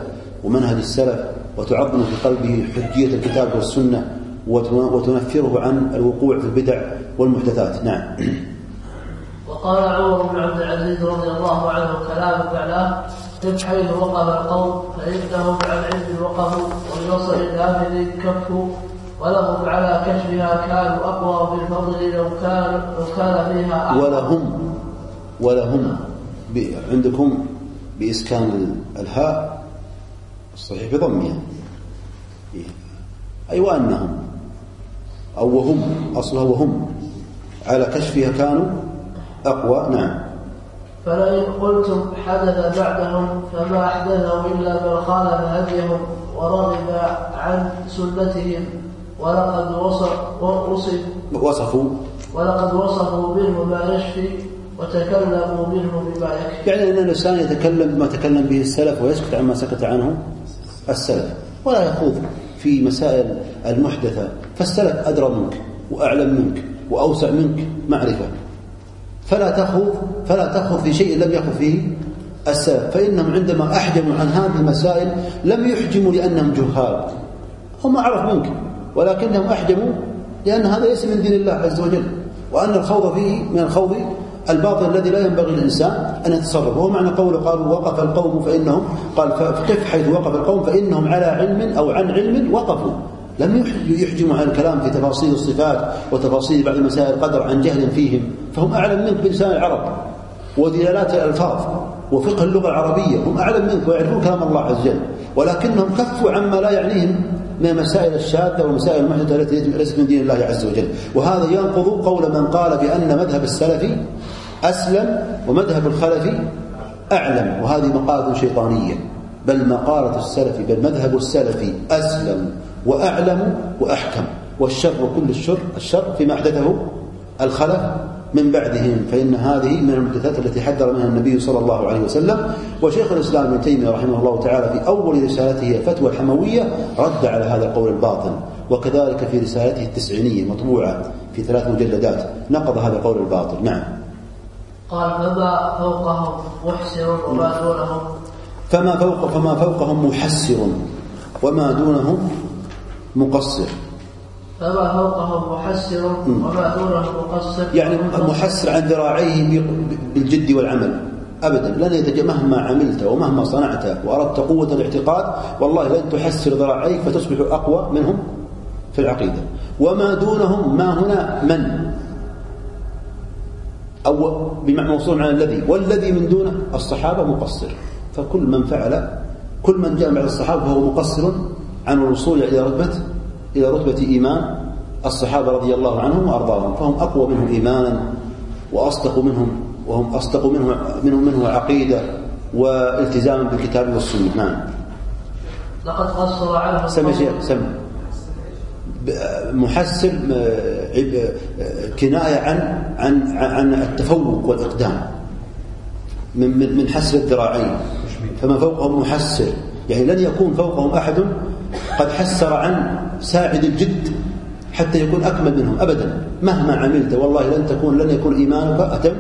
ومنهج السلف وتعظم في قلبه حجية الكتاب والسنة وتنفره عن الوقوع في البدع والمحدثات. نعم. وقال عمر بن عبد العزيز رضي الله عنه كلام فعلاه إذ حيث وقف القوم فإنهم عن علم وقفوا وبنصر الآمن كفوا ولهم على كشفها كانوا أقوى بالفضل لو كان لو كان فيها أحد. ولهم ولهم عندكم بإسكان الهاء الصحيح بضمها. أي وأنهم أو وهم أصلها وهم. على كشفها كانوا أقوى نعم. فلئن قلتم حدث بعدهم فما أحدثه إلا من خالف هديهم ورغب عن سنتهم ولقد وصف وصف وصفوا. ولقد وصفوا منه ما يشفي وتكلموا منه بما يكفي. يعني أن الإنسان يتكلم بما تكلم به السلف ويسكت عما سكت عنه السلف. ولا يخوض في مسائل المحدثة. فالسلف أدرى منك وأعلم منك وأوسع منك معرفة. فلا تخوض فلا تخوض في شيء لم يخوض فيه السلف فإنهم عندما أحجموا عن هذه المسائل لم يحجموا لأنهم جهال. هم أعرف منك ولكنهم أحجموا لأن هذا ليس من دين الله عز وجل. وأن الخوض فيه من الخوض الباطل الذي لا ينبغي للإنسان أن يتصرف. وهو معنى قوله قالوا وقف القوم فإنهم قال فقف حيث وقف القوم؟ فإنهم على علم أو عن علم وقفوا. لم يحجموا عن الكلام في تفاصيل الصفات وتفاصيل بعض المسائل القدر عن جهل فيهم. فهم أعلم منك بلسان العرب ودلالات الألفاظ وفقه اللغة العربية. هم أعلم منك ويعرفون كلام الله عز وجل. ولكنهم كفوا عما لا يعنيهم من المسائل الشاذة والمسائل المحدثة التي ليست من دين الله عز وجل. وهذا ينقض قول من قال بأن مذهب السلف أسلم ومذهب الخلف أعلم. وهذه مقالة شيطانية. بل مقالة السلف بل مذهب السلف أسلم. وأعلم وأحكم. والشر كل الشر الشر فيما أحدثه الخلف من بعدهم فإن هذه من المحدثات التي حذر منها النبي صلى الله عليه وسلم. وشيخ الإسلام ابن تيمية رحمه الله تعالى في أول رسالته الفتوى الحموية رد على هذا القول الباطل. وكذلك في رسالته التسعينية مطبوعة في ثلاث مجلدات نقض هذا القول الباطل. نعم. قال فما فوقهم محسر وما دونهم فما فوق فما فوقهم محسر وما دونهم مقصر. فما فوقهم محسر وما دونه مقصر. يعني محسر عن ذراعيه بالجد والعمل. ابدا. لن يتج مهما عملت ومهما صنعت وأردت قوة الاعتقاد والله لن تحسر ذراعيك فتصبح أقوى منهم في العقيدة. وما دونهم ما هنا من؟ أو بمعنى موصول عن الذي. والذي من دونه الصحابة مقصر. فكل من فعل كل من جاء بعد الصحابة فهو مقصر عن الوصول إلى رتبة إلى رتبة إيمان الصحابة رضي الله عنهم وأرضاهم فهم أقوى منهم إيمانا وأصدق منهم وهم أصدق منهم منهم منه عقيدة والتزاما بالكتاب والسنة. نعم. لقد قصر عنه سمع شيخ سمع. محسب كناية عن عن عن التفوق والإقدام من من حسب الذراعين. فما فوقهم محسر يعني لن يكون فوقهم أحد قد حسر عن ساعد الجد حتى يكون أكمل منهم أبدا. مهما عملت والله لن تكون لن يكون إيمانك أتم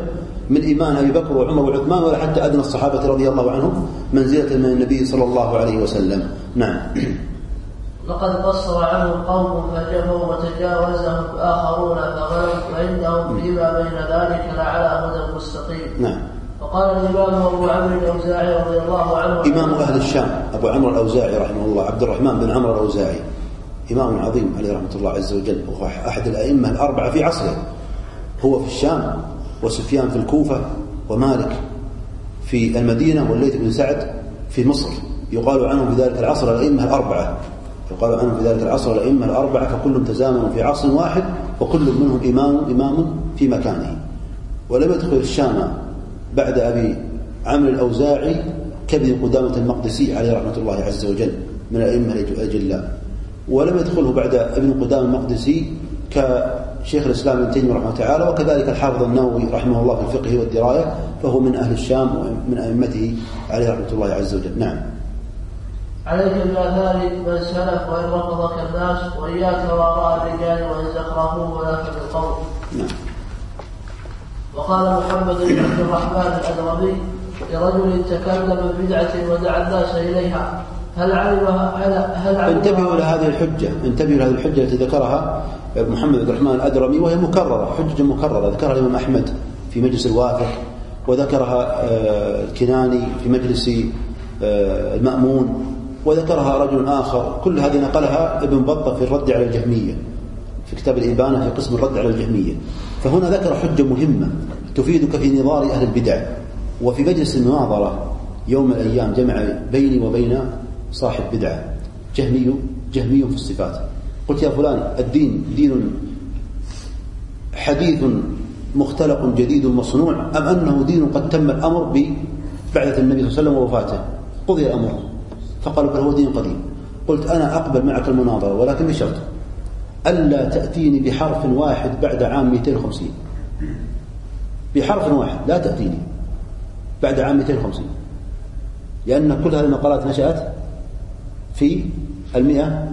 من إيمان أبي بكر وعمر وعثمان ولا حتى أدنى الصحابة رضي الله عنهم منزلة من النبي صلى الله عليه وسلم. نعم. لقد قصر عنه قوم فجفوا وتجاوزهم آخرون فغلوا فإنهم فيما بين ذلك لعلى هدى مستقيم. نعم. وقال الإمام أبو عمرو الأوزاعي رضي الله عنه إمام أهل الشام أبو عمرو الأوزاعي رحمه الله عبد الرحمن بن عمرو الأوزاعي إمام عظيم عليه رحمة الله عز وجل وهو أحد الأئمة الأربعة في عصره. هو في الشام وسفيان في الكوفة ومالك في المدينة والليث بن سعد في مصر. يقال عنهم في ذلك العصر الأئمة الأربعة. يقال عنهم في ذلك العصر الأئمة الأربعة فكلهم تزامنوا في عصر واحد وكل منهم إمام إمام في مكانه. ولم يدخل الشام بعد أبي عمرو الأوزاعي كابن قدامة المقدسي عليه رحمة الله عز وجل من الأئمة الأجلاء ولم يدخله بعد ابن قدامة المقدسي كشيخ الإسلام ابن تيمية رحمه تعالى وكذلك الحافظ النووي رحمه الله في الفقه والدراية فهو من أهل الشام ومن أئمته عليه رحمة الله عز وجل نعم عليك بآثار من سلف وإن رفضك الناس وإياك وراء الرجال وإن زخرفوا ولا بالقول. نعم. وقال محمد بن عبد الرحمن الأدرمي لرجل تكلم ببدعة ودعا الناس إليها هل علمها هل علمها؟ انتبهوا إلى هذه الحجة انتبهوا إلى هذه الحجة التي ذكرها محمد بن الرحمن الأدرمي وهي مكررة حجة مكررة ذكرها الإمام أحمد في مجلس الواثق وذكرها آه، الكناني في مجلس آه، المأمون وذكرها رجل آخر كل هذه نقلها ابن بطة في الرد على الجهمية في كتاب الإبانة في قسم الرد على الجهمية. فهنا ذكر حجة مهمة تفيدك في نظار أهل البدع وفي مجلس المناظرة يوم الأيام جمع بيني وبين صاحب بدعة جهمي جهمي في الصفات. قلت يا فلان الدين دين حديث مختلق جديد مصنوع أم أنه دين قد تم الأمر ببعثة النبي صلى الله عليه وسلم ووفاته قضي الأمر. فقال بل هو دين قديم. قلت أنا أقبل معك المناظرة ولكن بشرط. ألا تأتيني بحرف واحد بعد عام 250 بحرف واحد لا تأتيني بعد عام 250 لأن كل هذه المقالات نشأت في المئة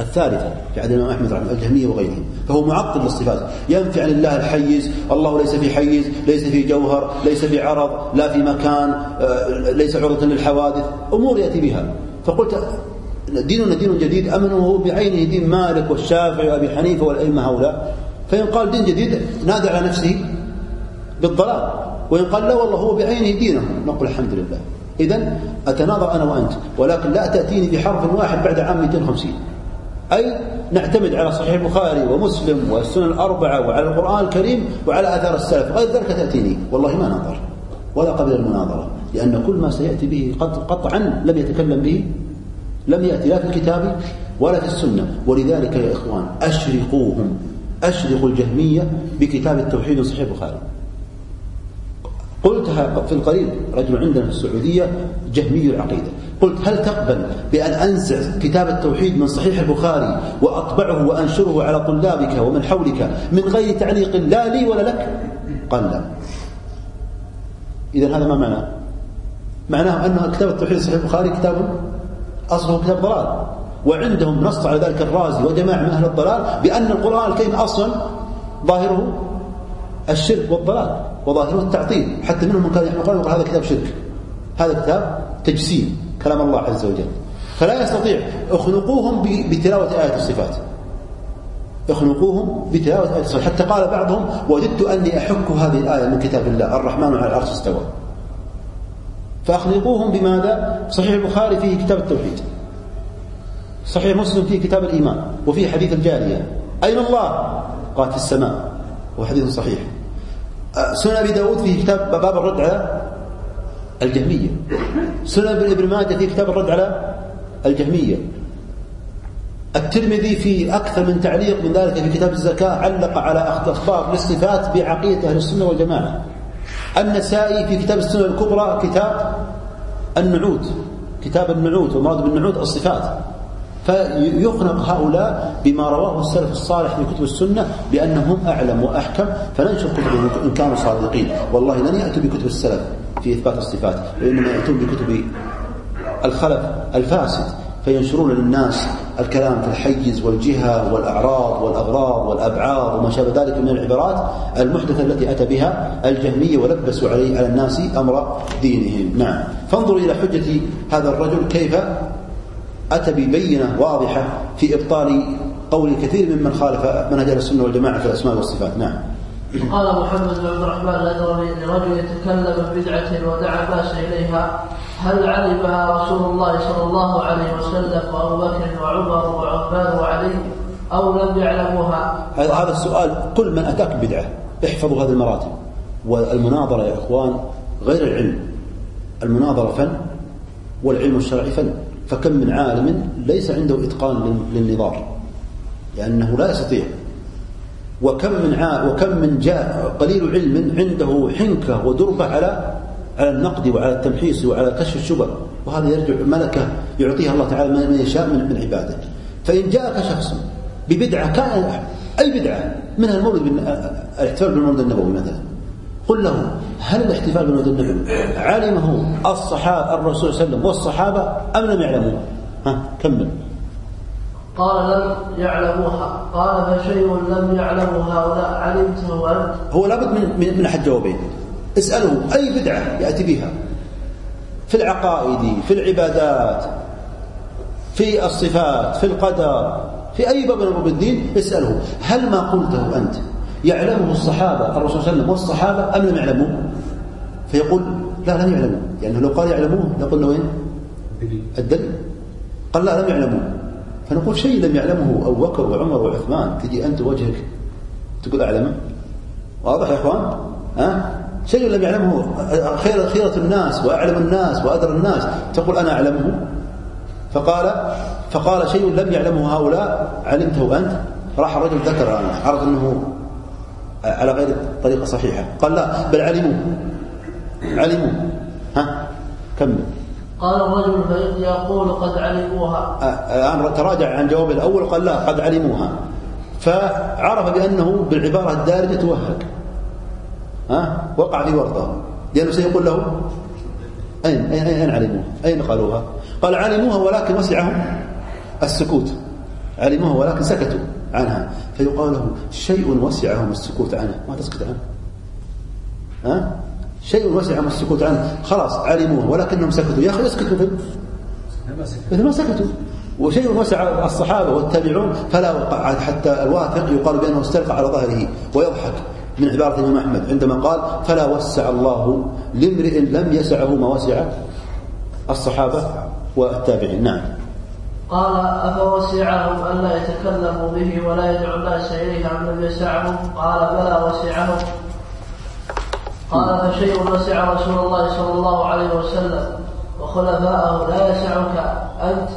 الثالثة في عهد الإمام أحمد رحمه الجهمية وغيرهم. فهو معطل للصفات. ينفي عن الله الحيز الله ليس في حيز ليس في جوهر ليس في عرض لا في مكان آه، ليس عرضة للحوادث. أمور يأتي بها. فقلت ديننا دين جديد أم أنه بعينه دين مالك والشافعي وأبي حنيفة والأئمة هؤلاء. فإن قال دين جديد نادى على نفسه بالضلال. وإن قال لا والله هو بعينه دينه. نقول الحمد لله. إذا أتناظر أنا وأنت ولكن لا تأتيني بحرف واحد بعد عام 250 أي نعتمد على صحيح البخاري ومسلم والسنن الأربعة وعلى القرآن الكريم وعلى آثار السلف. غير ذلك تأتيني. والله ما نظر ولا قبل المناظرة. لأن كل ما سيأتي به قطعا لم يتكلم به لم يأتي لا في الكتاب ولا في السنة. ولذلك يا إخوان أشرقوهم. أشرقوا الجهمية بكتاب التوحيد صحيح البخاري. قلتها في القريب رجل عندنا في السعودية جهمي العقيدة. قلت هل تقبل بأن أنزع كتاب التوحيد من صحيح البخاري وأطبعه وأنشره على طلابك ومن حولك من غير تعليق لا لي ولا لك؟ قال لا. إذا هذا ما معناه؟ معناه أن كتاب التوحيد صحيح البخاري كتاب أصله كتاب ضلال وعندهم نص على ذلك الرازي وجماعة من أهل الضلال بأن القرآن الكريم أصلا ظاهره الشرك والضلال وظاهره التعطيل. حتى منهم من كان يقول هذا كتاب شرك. هذا كتاب تجسيم كلام الله عز وجل. فلا يستطيع. اخنقوهم بتلاوة آية الصفات. اخنقوهم بتلاوة آية الصفات. حتى قال بعضهم وددت أني أحك هذه الآية من كتاب الله. الرحمن على العرش استوى. فأخنقوهم بماذا؟ صحيح البخاري فيه كتاب التوحيد. صحيح مسلم فيه كتاب الإيمان وفيه حديث الجارية. أين الله؟ قال في السماء وهو حديث صحيح. سنن أبي داود فيه كتاب باب الرد على الجهمية. سنن ابن ماجه في كتاب الرد على الجهمية. الترمذي في أكثر من تعليق من ذلك في كتاب الزكاة علق على أخبار للصفات بعقيدة أهل السنة والجماعة. النسائي في كتاب السنة الكبرى كتاب النعود كتاب النعود والمراد بالنعود الصفات. فيخنق هؤلاء بما رواه السلف الصالح في كتب السنة بأنهم أعلم وأحكم فننشر كتبهم إن كانوا صادقين. والله لن يأتوا بكتب السلف في إثبات الصفات وإنما يأتون بكتب الخلف الفاسد. فينشرون للناس الكلام في الحيز والجهة والأعراض والأغراض والأبعاد وما شابه ذلك من العبارات المحدثة التي أتى بها الجهمية ولبسوا عليه على الناس أمر دينهم. نعم. فانظروا إلى حجة هذا الرجل كيف أتى ببينة واضحة في إبطال قول كثير ممن خالف منهج السنة والجماعة في الأسماء والصفات. نعم. قال محمد بن عبد الرحمن الأدرمي لرجل يتكلم بدعة ودعا الناس إليها هل علمها رسول الله صلى الله عليه وسلم وأبو بكر وعمر وعثمان وعلي أو لم يعلموها؟ هذا السؤال كل من أتاك بدعة احفظوا هذه المراتب. والمناظرة يا إخوان غير العلم. المناظرة فن والعلم الشرعي فن. فكم من عالم ليس عنده إتقان للنظار لأنه لا يستطيع وكم من عا وكم من جاء قليل علم عنده حنكة ودربة على على النقد وعلى التمحيص وعلى كشف الشبه. وهذا يرجع ملكة يعطيها الله تعالى من يشاء من, من عباده فإن جاءك شخص ببدعة كان أي بدعة؟ منها المولد الاحتفال بالمولد النبوي مثلا. قل له هل الاحتفال بمولد النبي علمه الصحابة الرسول صلى الله عليه وسلم والصحابة أم لم يعلموه؟ ها كمل. قال لم يعلموها. قال فشيء لم يعلمه هؤلاء؟ علمته أنت هو لابد من من أحد جوابين اسأله أي بدعة يأتي بها؟ في العقائد في العبادات في الصفات في القدر في أي باب من أبواب الدين اسأله. هل ما قلته أنت يعلمه الصحابة الرسول صلى الله عليه وسلم والصحابة أم لم يعلموه؟ فيقول لا لم يعلموه. يعني لو قال يعلموه لقلنا وين؟ الدليل. قال لا لم يعلموه. فنقول شيء لم يعلمه أبو بكر وعمر وعثمان. تجي أنت وجهك تقول أعلمه؟ واضح يا إخوان؟ ها؟ شيء لم يعلمه خير خيرة الناس وأعلم الناس وأدرى الناس. تقول أنا أعلمه؟ فقال فقال شيء لم يعلمه هؤلاء. علمته أنت؟ راح الرجل ذكر عرف أنه على غير طريقة صحيحة. قال لا بل علموا علموا ها؟ كمل. قال الرجل يقول قد علموها. الآن تراجع عن جواب الأول قال لا قد علموها. فعرف بأنه بالعبارة الدارجة توهق ها؟ وقع في ورطة لأنه سيقول له أين أين أين علموها؟ أين قالوها؟ قال علموها ولكن وسعهم السكوت. علموها ولكن سكتوا عنها. فيقال له شيء وسعهم السكوت عنه ما تسكت عنه. ها؟ شيء وسعهم السكوت عنه. خلاص علموه. ولكنهم سكتوا. يا أخي اسكتوا في إذا ما سكتوا. وشيء وسع الصحابة والتابعون فلا وقع حتى الواثق يقال بأنه استلقى على ظهره ويضحك من عبارة الإمام أحمد عندما قال فلا وسع الله لامرئ لم يسعه ما وسع الصحابة والتابعين. نعم. قال أفوسعهم ألا يتكلموا به ولا يدعو الناس إليه أم لم يسعهم قال بلى وسعهم قال فشيء وسع رسول الله صلى الله عليه وسلم وخلفاءه لا يسعك أنت.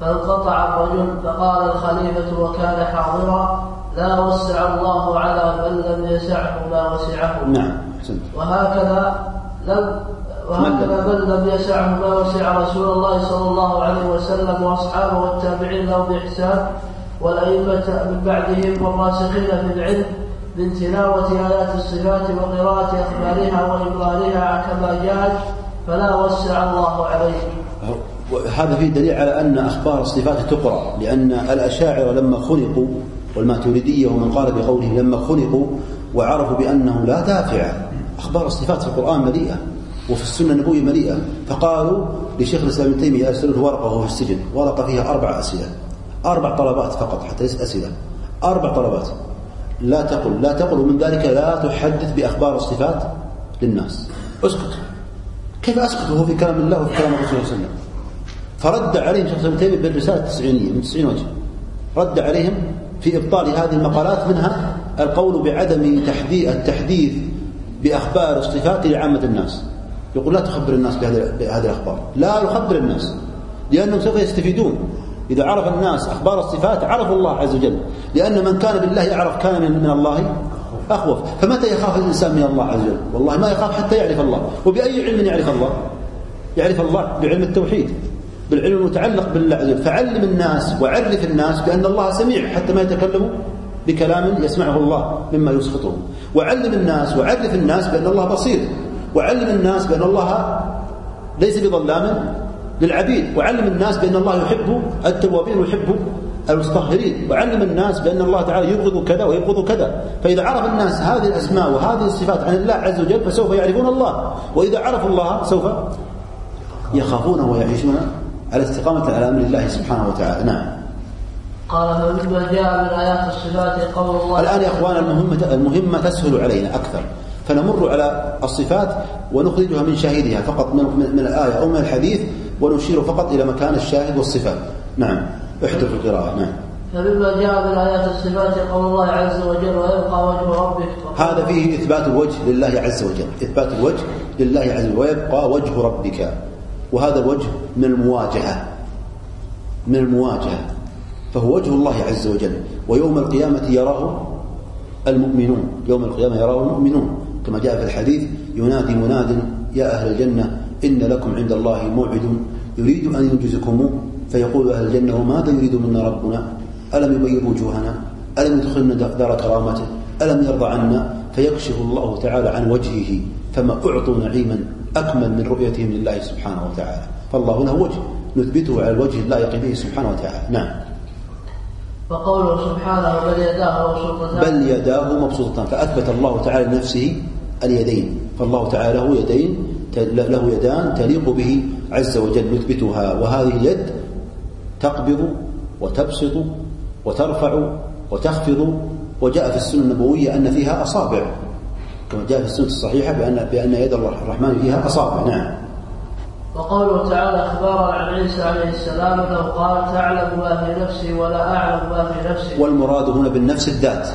فانقطع الرجل فقال الخليفة وكان حاضرا لا وسع الله على من لم يسعه ما وسعه. نعم وهكذا لم وهكذا من لم يسعه ما وسع رسول الله صلى الله عليه وسلم وأصحابه والتابعين له بإحسان والأئمة من بعدهم والراسخين في العلم. من تلاوه ايات الصفات وقراءة اخبارها وابطالها كما جاءت فلا وسع الله عليه. هذا فيه دليل على أن أخبار الصفات تقرأ لأن الأشاعرة لما خلقوا والماتريدية ومن قال بقوله لما خلقوا وعرفوا بأنه لا دافع أخبار الصفات في القرآن مليئة وفي السنة النبوية مليئة فقالوا لشيخ الإسلام ابن تيمية أرسلوا ورقة وهو في السجن ورقة فيها أربع أسئلة أربع طلبات فقط حتى ليس أسئلة أربع طلبات لا تقل لا تقل ومن ذلك لا تحدث بأخبار الصفات للناس. اسكت. كيف أسكت وهو في كلام الله وفي كلام الرسول صلى الله عليه وسلم؟ فرد عليهم شيخ ابن تيمية بالرسالة التسعينية من تسعين وجه. رد عليهم في إبطال هذه المقالات منها القول بعدم تحديث التحديث بأخبار الصفات لعامة الناس. يقول لا تخبر الناس بهذه الأخبار. لا يخبر الناس لأنهم سوف يستفيدون. إذا عرف الناس أخبار الصفات عرفوا الله عز وجل. لأن من كان بالله يعرف كان من الله أخوف. فمتى يخاف الإنسان من الله عز وجل؟ والله ما يخاف حتى يعرف الله. وبأي علم يعرف الله؟ يعرف الله بعلم التوحيد بالعلم المتعلق بالله عز وجل. فعلم الناس وعرف الناس بأن الله سميع حتى ما يتكلموا بكلام يسمعه الله مما يسخطه. وعلم الناس وعرف الناس بأن الله بصير. وعلم الناس بأن الله ليس بظلام. للعبيد. وعلم الناس بأن الله يحب التوابين ويحب المستطهرين وعلم الناس بأن الله تعالى يبغض كذا ويبغض كذا. فإذا عرف الناس هذه الأسماء وهذه الصفات عن الله عز وجل فسوف يعرفون الله. وإذا عرفوا الله سوف يخافون ويعيشون على استقامة على أمر الله سبحانه وتعالى. نعم. قال فمما جاء من آيات الصفات قول الله الآن يا إخوان المهمة, المهمة تسهل علينا أكثر. فنمر على الصفات ونخرجها من شاهدها فقط من, من الآية أو من الحديث ونشير فقط إلى مكان الشاهد والصفات. نعم. احذف القراءة. نعم. فمما جاء من آيات الصفات قول الله عز وجل ويبقى وجه ربك. هذا فيه إثبات الوجه لله عز وجل. إثبات الوجه لله عز وجل. ويبقى وجه ربك. وهذا الوجه من المواجهة. من المواجهة. فهو وجه الله عز وجل. ويوم القيامة يراه المؤمنون. يوم القيامة يراه المؤمنون. كما جاء في الحديث ينادي مناد يا أهل الجنة إن لكم عند الله موعد يريد أن ينجزكم فيقول أهل الجنة وماذا يريد منا ربنا ألم يبيض وجوهنا ألم يدخلنا دار كرامته ألم يرضى عنا فيكشف الله تعالى عن وجهه فما أعطوا نعيما أكمل من رؤيتهم لله سبحانه وتعالى فالله له وجه نثبته على الوجه اللائق به سبحانه وتعالى نعم وقوله سبحانه بل يداه مبسوطتان بل يداه مبسوطتان فأثبت الله تعالى لنفسه اليدين فالله تعالى له يدين له يدان تليق به عز وجل نثبتها وهذه اليد تقبض وتبسط وترفع وتخفض. وجاء في السنة النبوية أن فيها أصابع كما جاء في السنة الصحيحة بأن بأن يد الرحمن فيها أصابع. نعم. وقوله تعالى اخبارا عن عيسى عليه السلام لو قال تعلم ما في نفسي ولا أعلم ما في نفسي والمراد هنا بالنفس الذات.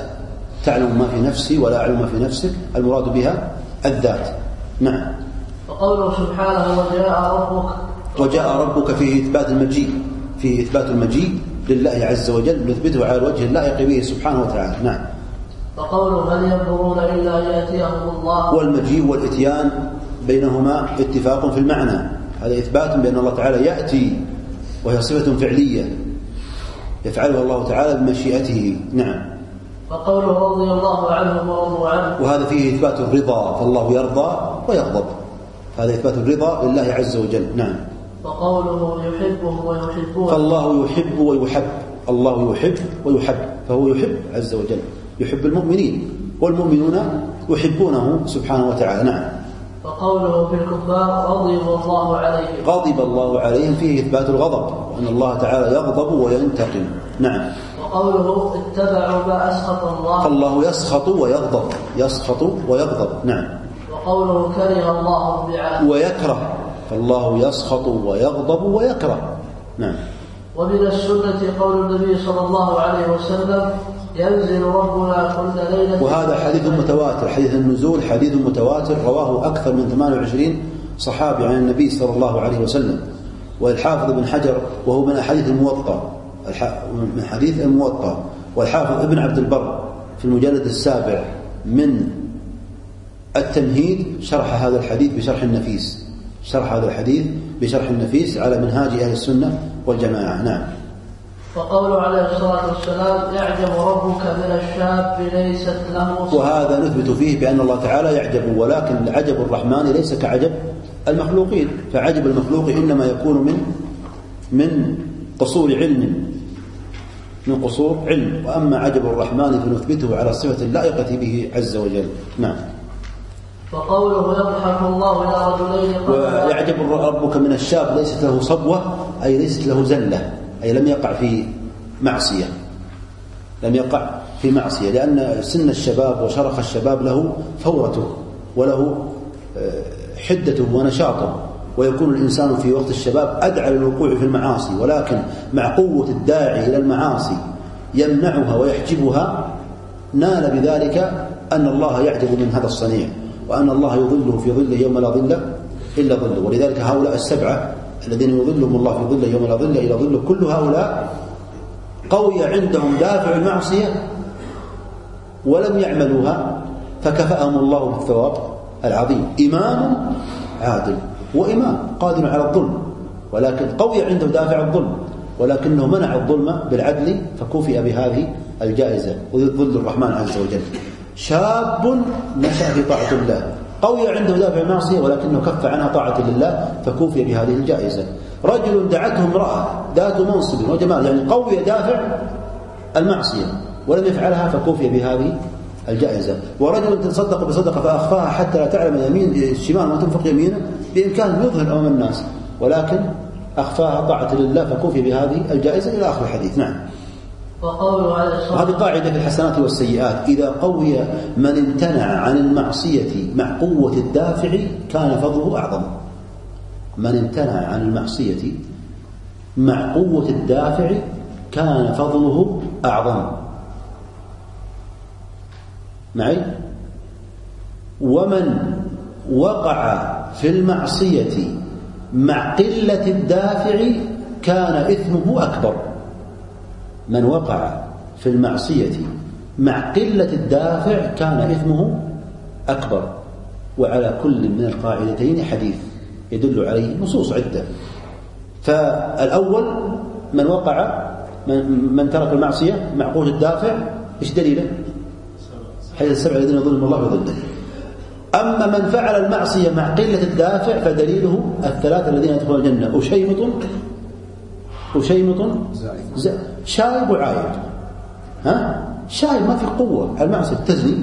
تعلم ما في نفسي ولا أعلم ما في نفسك المراد بها الذات. نعم. وقوله سبحانه وجاء ربك. وجاء ربك فيه إثبات المجيء. فيه إثبات المجيء لله عز وجل نثبته على الوجه اللائق به سبحانه وتعالى. نعم. وقوله هل ينظرون إلا ان ياتيهم الله؟ والمجيء والإتيان بينهما اتفاق في المعنى. هذا إثبات بأن الله تعالى يأتي وهي صفة فعلية يفعلها الله تعالى بمشيئته. نعم. وقوله رضي الله عنه ورضوا عنه. وهذا فيه إثبات الرضا فالله يرضى ويغضب. هذا إثبات الرضا لله عز وجل. نعم. وقوله يحبه ويحبون فالله يحب ويحب. الله يحب ويحب. فهو يحب عز وجل. يحب المؤمنين والمؤمنون يحبونه سبحانه وتعالى. نعم. وقوله في الكفار غضب الله عليهم. غضب الله عليهم. فيه إثبات الغضب وأن الله تعالى يغضب وينتقم. نعم. وقوله اتبعوا ما أسخط الله. فالله يسخط ويغضب. يسخط ويغضب. نعم. وقوله كره الله البعاد ويكره. فالله يسخط ويغضب ويكره. نعم. ومن السنة قول النبي صلى الله عليه وسلم ينزل ربنا كل ليلة. وهذا حديث متواتر. حديث النزول حديث متواتر. رواه أكثر من 28 صحابي عن النبي صلى الله عليه وسلم. والحافظ ابن حجر وهو من أحاديث الموطأ. من حديث الموطأ. والحافظ ابن عبد البر في المجلد السابع من التمهيد شرح هذا الحديث بشرح النفيس. شرح هذا الحديث بشرح النفيس على منهاج أهل السنة والجماعة. نعم. وقوله عليه الصلاة والسلام يعجب ربك من الشاب ليست له وهذا نثبت فيه بأن الله تعالى يعجب ولكن عجب الرحمن ليس كعجب المخلوقين. فعجب المخلوق إنما يكون من من قصور علم. من قصور علم. وأما عجب الرحمن فنثبته على الصفة اللائقة به عز وجل. نعم. وقوله يضحك الله إلى رجلين ويعجب ربك من الشاب ليست له صبوة أي ليست له زلة أي لم يقع في معصية. لم يقع في معصية لأن سن الشباب وشرخ الشباب له فورته وله آه، حدته ونشاطه. ويكون الإنسان في وقت الشباب أدعى للوقوع في المعاصي ولكن مع قوة الداعي إلى المعاصي يمنعها ويحجبها نال بذلك أن الله يعجب من هذا الصنيع. وأن الله يظله في ظله يوم لا ظل إلا ظله. ولذلك هؤلاء السبعة الذين يظلهم الله في ظله يوم لا ظل إلا ظله كل هؤلاء قوي عندهم دافع المعصية ولم يعملوها فكفأهم الله بالثواب العظيم. إمام عادل وإمام قادر على الظلم ولكن قوي عنده دافع الظلم ولكنه منع الظلم بالعدل فكفئ بهذه الجائزة. وظل الرحمن عز وجل. شاب نشأ في طاعة الله. قوي عنده دافع المعصية ولكنه كف عنها طاعة لله فكوفي بهذه الجائزة. رجل دعته امرأة ذات منصب وجمال يعني قوي دافع المعصية ولم يفعلها فكوفي بهذه الجائزة. ورجل تصدق بصدقة فأخفاها حتى لا تعلم يمين الشمال ما تنفق يمينه بإمكانه يظهر أمام الناس. ولكن أخفاها طاعة لله فكوفي بهذه الجائزة إلى آخر الحديث. نعم. وهذه قاعدة في الحسنات والسيئات. إذا قوي من امتنع عن المعصية مع قوة الدافع كان فضله أعظم. من امتنع عن المعصية مع قوة الدافع كان فضله أعظم. معي؟ ومن وقع في المعصية مع قلة الدافع كان إثمه أكبر. من وقع في المعصية مع قلة الدافع كان إثمه أكبر. وعلى كل من القاعدتين حديث يدل عليه نصوص عدة. فالأول من وقع من, من ترك المعصية مع قوة الدافع إيش دليله؟ حيث السبع الذين يظلم الله وضده أما من فعل المعصية مع قلة الدافع فدليله الثلاثة الذين يدخلون الجنة. أشيمط أشيمط شايب وعايب ها؟ شايب ما في قوة. على المعصية تزني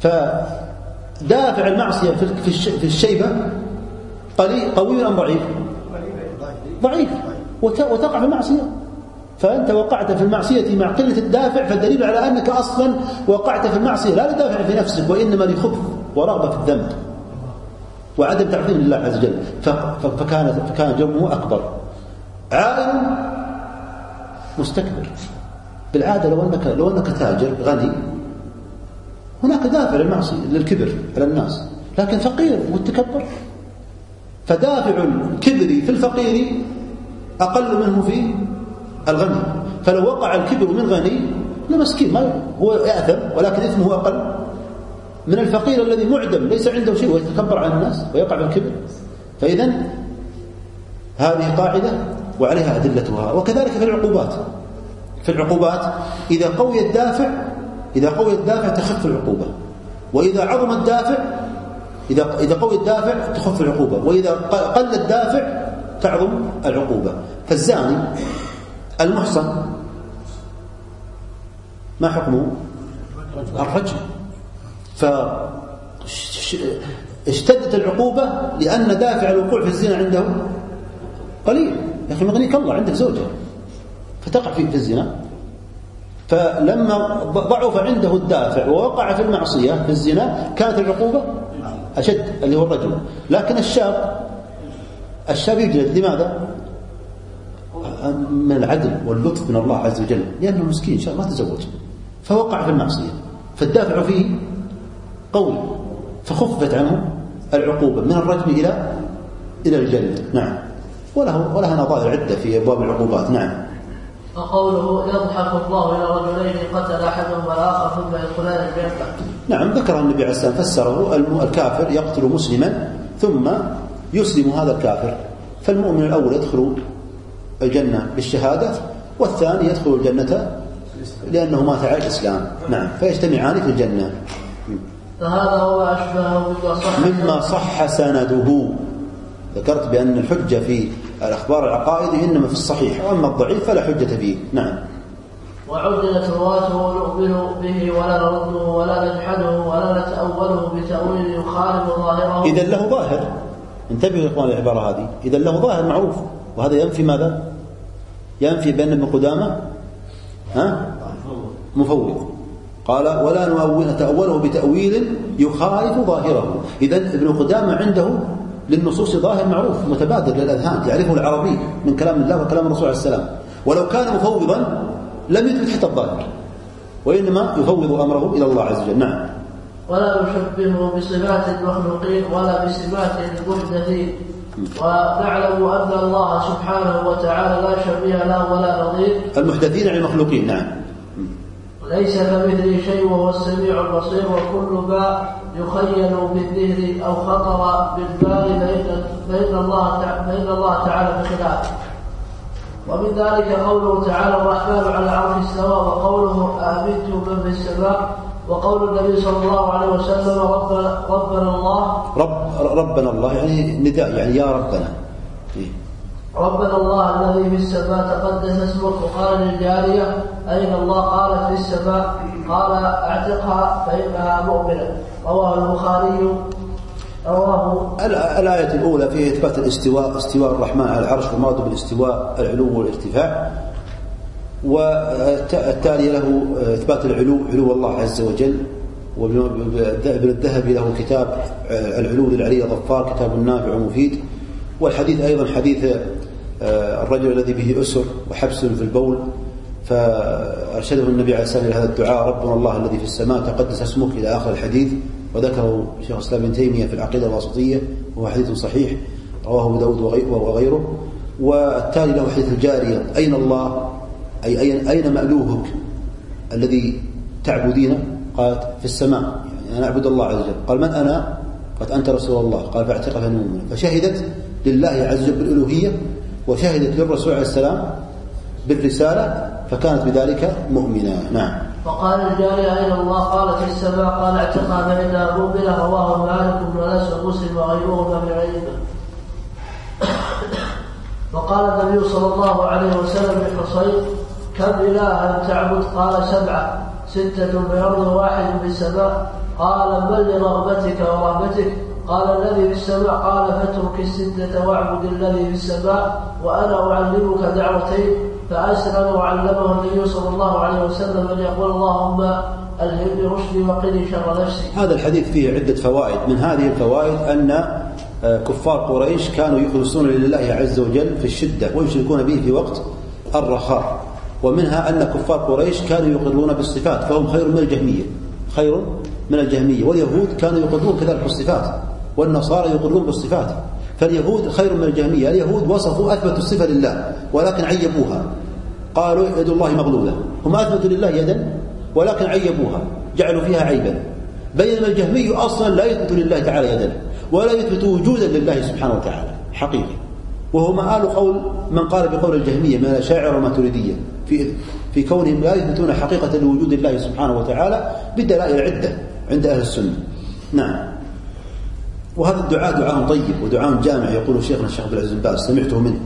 فدافع المعصية في الشيبة قليل قوي أم ضعيف؟ ضعيف. وتقع في المعصية. فأنت وقعت في المعصية مع قلة الدافع فالدليل على أنك أصلا وقعت في المعصية. لا لدافع في نفسك وإنما لخبث ورغبة في الذنب. وعدم تعظيم لله عز وجل. فكان فكان جرمه أكبر. عائل مستكبر. بالعادة لو أنك لو أنك تاجر غني هناك دافع للمعصية للكبر على الناس لكن فقير وتكبر فدافع الكبر في الفقير أقل منه في الغني. فلو وقع الكبر من غني لمسكين ما هو يأثم ولكن إثمه أقل. من الفقير الذي معدم ليس عنده شيء ويتكبر على الناس ويقع في الكبر فإذا هذه قاعدة وعليها أدلتها. وكذلك في العقوبات. في العقوبات إذا قوي الدافع إذا قوي الدافع تخف العقوبة. وإذا عظم الدافع إذا إذا قوي الدافع تخف العقوبة. وإذا قل الدافع تعظم العقوبة. فالزاني المحصن ما حكمه؟ الرجم فاشتدت العقوبة لأن دافع الوقوع في الزنا عنده قليل. يا أخي مغنيك الله عندك زوجة فتقع في الزنا. فلما ضعف عنده الدافع ووقع في المعصية في الزنا كانت العقوبة أشد اللي هو الرجل. لكن الشاب الشاب يجلد لماذا؟ من العدل واللطف من الله عز وجل لأنه مسكين شاب ما تزوج. فوقع في المعصية. فالدافع فيه قوي فخفت عنه العقوبة من الرجم إلى إلى الجلد. نعم. وله ولها نظائر عدة في أبواب العقوبات نعم. وقوله يضحك الله إلى رجلين قتل أحدهما الآخر ثم يدخلان الجنة. نعم ذكر النبي عليه السلام فسره الكافر يقتل مسلما ثم يسلم هذا الكافر فالمؤمن الأول يدخل الجنة بالشهادة والثاني يدخل الجنة لأنه مات على الإسلام. نعم فيجتمعان في الجنة. فهذا هو أشبهه بما صح مما صح سنده. ذكرت بأن الحجة في الأخبار العقائد إنما في الصحيح وأما الضعيف فلا حجة فيه. نعم. وعدلت رواته نؤمن به ولا نرده ولا نجحده ولا نتأوله بتأويل يخالف ظاهره. إذا له ظاهر. انتبهوا يا إخوان العبارة هذه. إذا له ظاهر معروف. وهذا ينفي ماذا؟ ينفي بأن ابن قدامة ها؟ مفوض. قال ولا نتأوله بتأويل يخالف ظاهره. إذا ابن قدامة عنده للنصوص ظاهر معروف متبادر للأذهان يعرفه العربي من كلام الله وكلام الرسول عليه السلام. ولو كان مفوضا لم يثبت حتى الظاهر. وإنما يفوض أمره إلى الله عز وجل. نعم. ولا نشبهه بصفات المخلوقين ولا بصفات المحدثين. ونعلم أن الله سبحانه وتعالى لا شبيه له ولا نظير. المحدثين يعني المخلوقين نعم. ليس كمثله شيء وهو السميع البصير وكل ما يخيل بالذهن أو خطر بالبال فإن, الله فإن الله تعالى بخلافه ومن ذلك قوله تعالى الرحمن على عرش استوى وقوله أأمنتم من في السماء. وقول النبي صلى الله عليه وسلم ربنا, ربنا الله. رب ربنا الله يعني نداء يعني يا ربنا. إيه؟ ربنا الله الذي في السماء تقدس اسمك وقال للجارية أين الله؟ قالت في السماء. قال اعتقها فإنها مؤمنة. رواه البخاري. رواه الآية الأولى فيها إثبات الاستواء استواء الرحمن على العرش والمراد بالاستواء العلو والارتفاع. والتالية له إثبات العلو علو الله عز وجل. وابن الذهبي له كتاب العلو للعلي الظفار كتاب نافع ومفيد. والحديث أيضا حديث آه، الرجل الذي به أسر وحبس في البول فأرشده النبي عليه الصلاة إلى هذا الدعاء ربنا الله الذي في السماء تقدس اسمك إلى آخر الحديث. وذكره شيخ الإسلام ابن تيمية في العقيدة الواسطية وهو حديث صحيح رواه أبو داود وغيره. والتالي له حديث الجارية أين الله؟ أي أين, أين مألوهك الذي تعبدينه قالت في السماء. يعني أنا أعبد الله عز وجل. قال من أنا؟ قالت أنت رسول الله. قال فاعتقها فشهدت لله عز وجل بالألوهية وشهدت للرسول عليه السلام بالرسالة فكانت بذلك مؤمنة. نعم. وقال الجارية أين الله؟ قالت السماء. قال اعتقها فإنها مؤمنة رواه مالك بن أنس ومسلم وغيرهما من الأئمة. وقال النبي صلى الله عليه وسلم لحصين كم إلها تعبد؟ قال سبعة. ستة في الأرض وواحد في السماء. قال بل لرغبتك ورهبتك قال الذي في السماء قال فاترك الستة واعبد الذي في السماء وأنا أعلمك دعوتين. فأسلم وعلمه النبي صلى الله عليه وسلم أن يقول اللهم ألهمني رشدي وقني شر نفسي. هذا الحديث فيه عدة فوائد. من هذه الفوائد أن آه، كفار قريش كانوا يخلصون لله عز وجل في الشدة ويشركون به في وقت الرخاء. ومنها أن كفار قريش كانوا يقرون بالصفات فهم خير من الجهمية. خير من الجهمية. واليهود كانوا يقرون كذلك بالصفات. والنصارى يقرون بالصفات. فاليهود خير من الجهمية اليهود وصفوا أثبتوا الصفة لله ولكن عيبوها. قالوا يد الله مغلولة. هم أثبتوا لله يدا ولكن عيبوها. جعلوا فيها عيبا. بينما الجهمي أصلا لا يثبت لله تعالى يدا ولا يثبت وجودا لله سبحانه وتعالى. حقيقي. وهو مآل قول من قال بقول الجهمية من الأشاعرة والماتريدية في في كونهم لا يثبتون حقيقة لوجود الله سبحانه وتعالى بدلائل عدة عند أهل السنة. نعم. وهذا الدعاء دعاء طيب ودعاء جامع. يقول شيخنا الشيخ عبد العزيز بن باز سمعته منه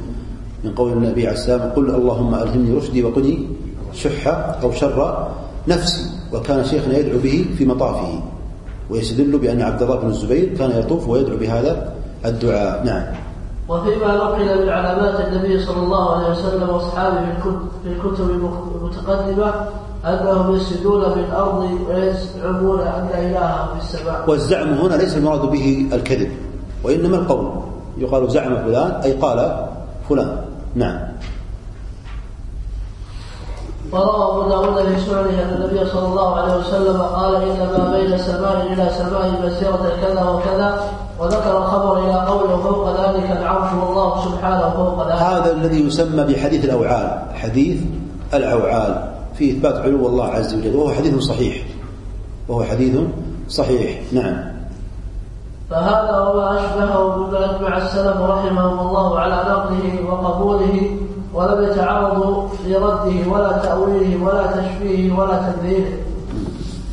من قول النبي عليه السلام قل اللهم ألهمني رشدي وقني شح أو شر نفسي. وكان شيخنا يدعو به في مطافه ويستدل بأن عبد الله بن الزبير كان يطوف ويدعو بهذا الدعاء. نعم. وفيما نقل من علامات النبي صلى الله عليه وسلم وأصحابه في الكتب المتقدمة أنهم يسجدون في الأرض ويزعمون أن الههم في السماء. والزعم هنا ليس المراد به الكذب وإنما القول يقال زعم فلان أي قال فلان نعم. وروى أبو داود في سننه أن النبي صلى الله عليه وسلم قال إنما بين سماء إلى سماء مسيره كذا وكذا وذكر الخبر إلى قوله فوق ذلك العرش والله سبحانه فوق ذلك هذا الذي يسمى بحديث الأوعال حديث الأوعال في إثبات علو الله عز وجل وهو حديث صحيح وهو حديث صحيح نعم فهذا وما أشبهه مما أجمع السلف رحمهم الله على نقله وقبوله ولم يتعرضوا لرده ولا تأويله ولا تشبيهه ولا تنذيره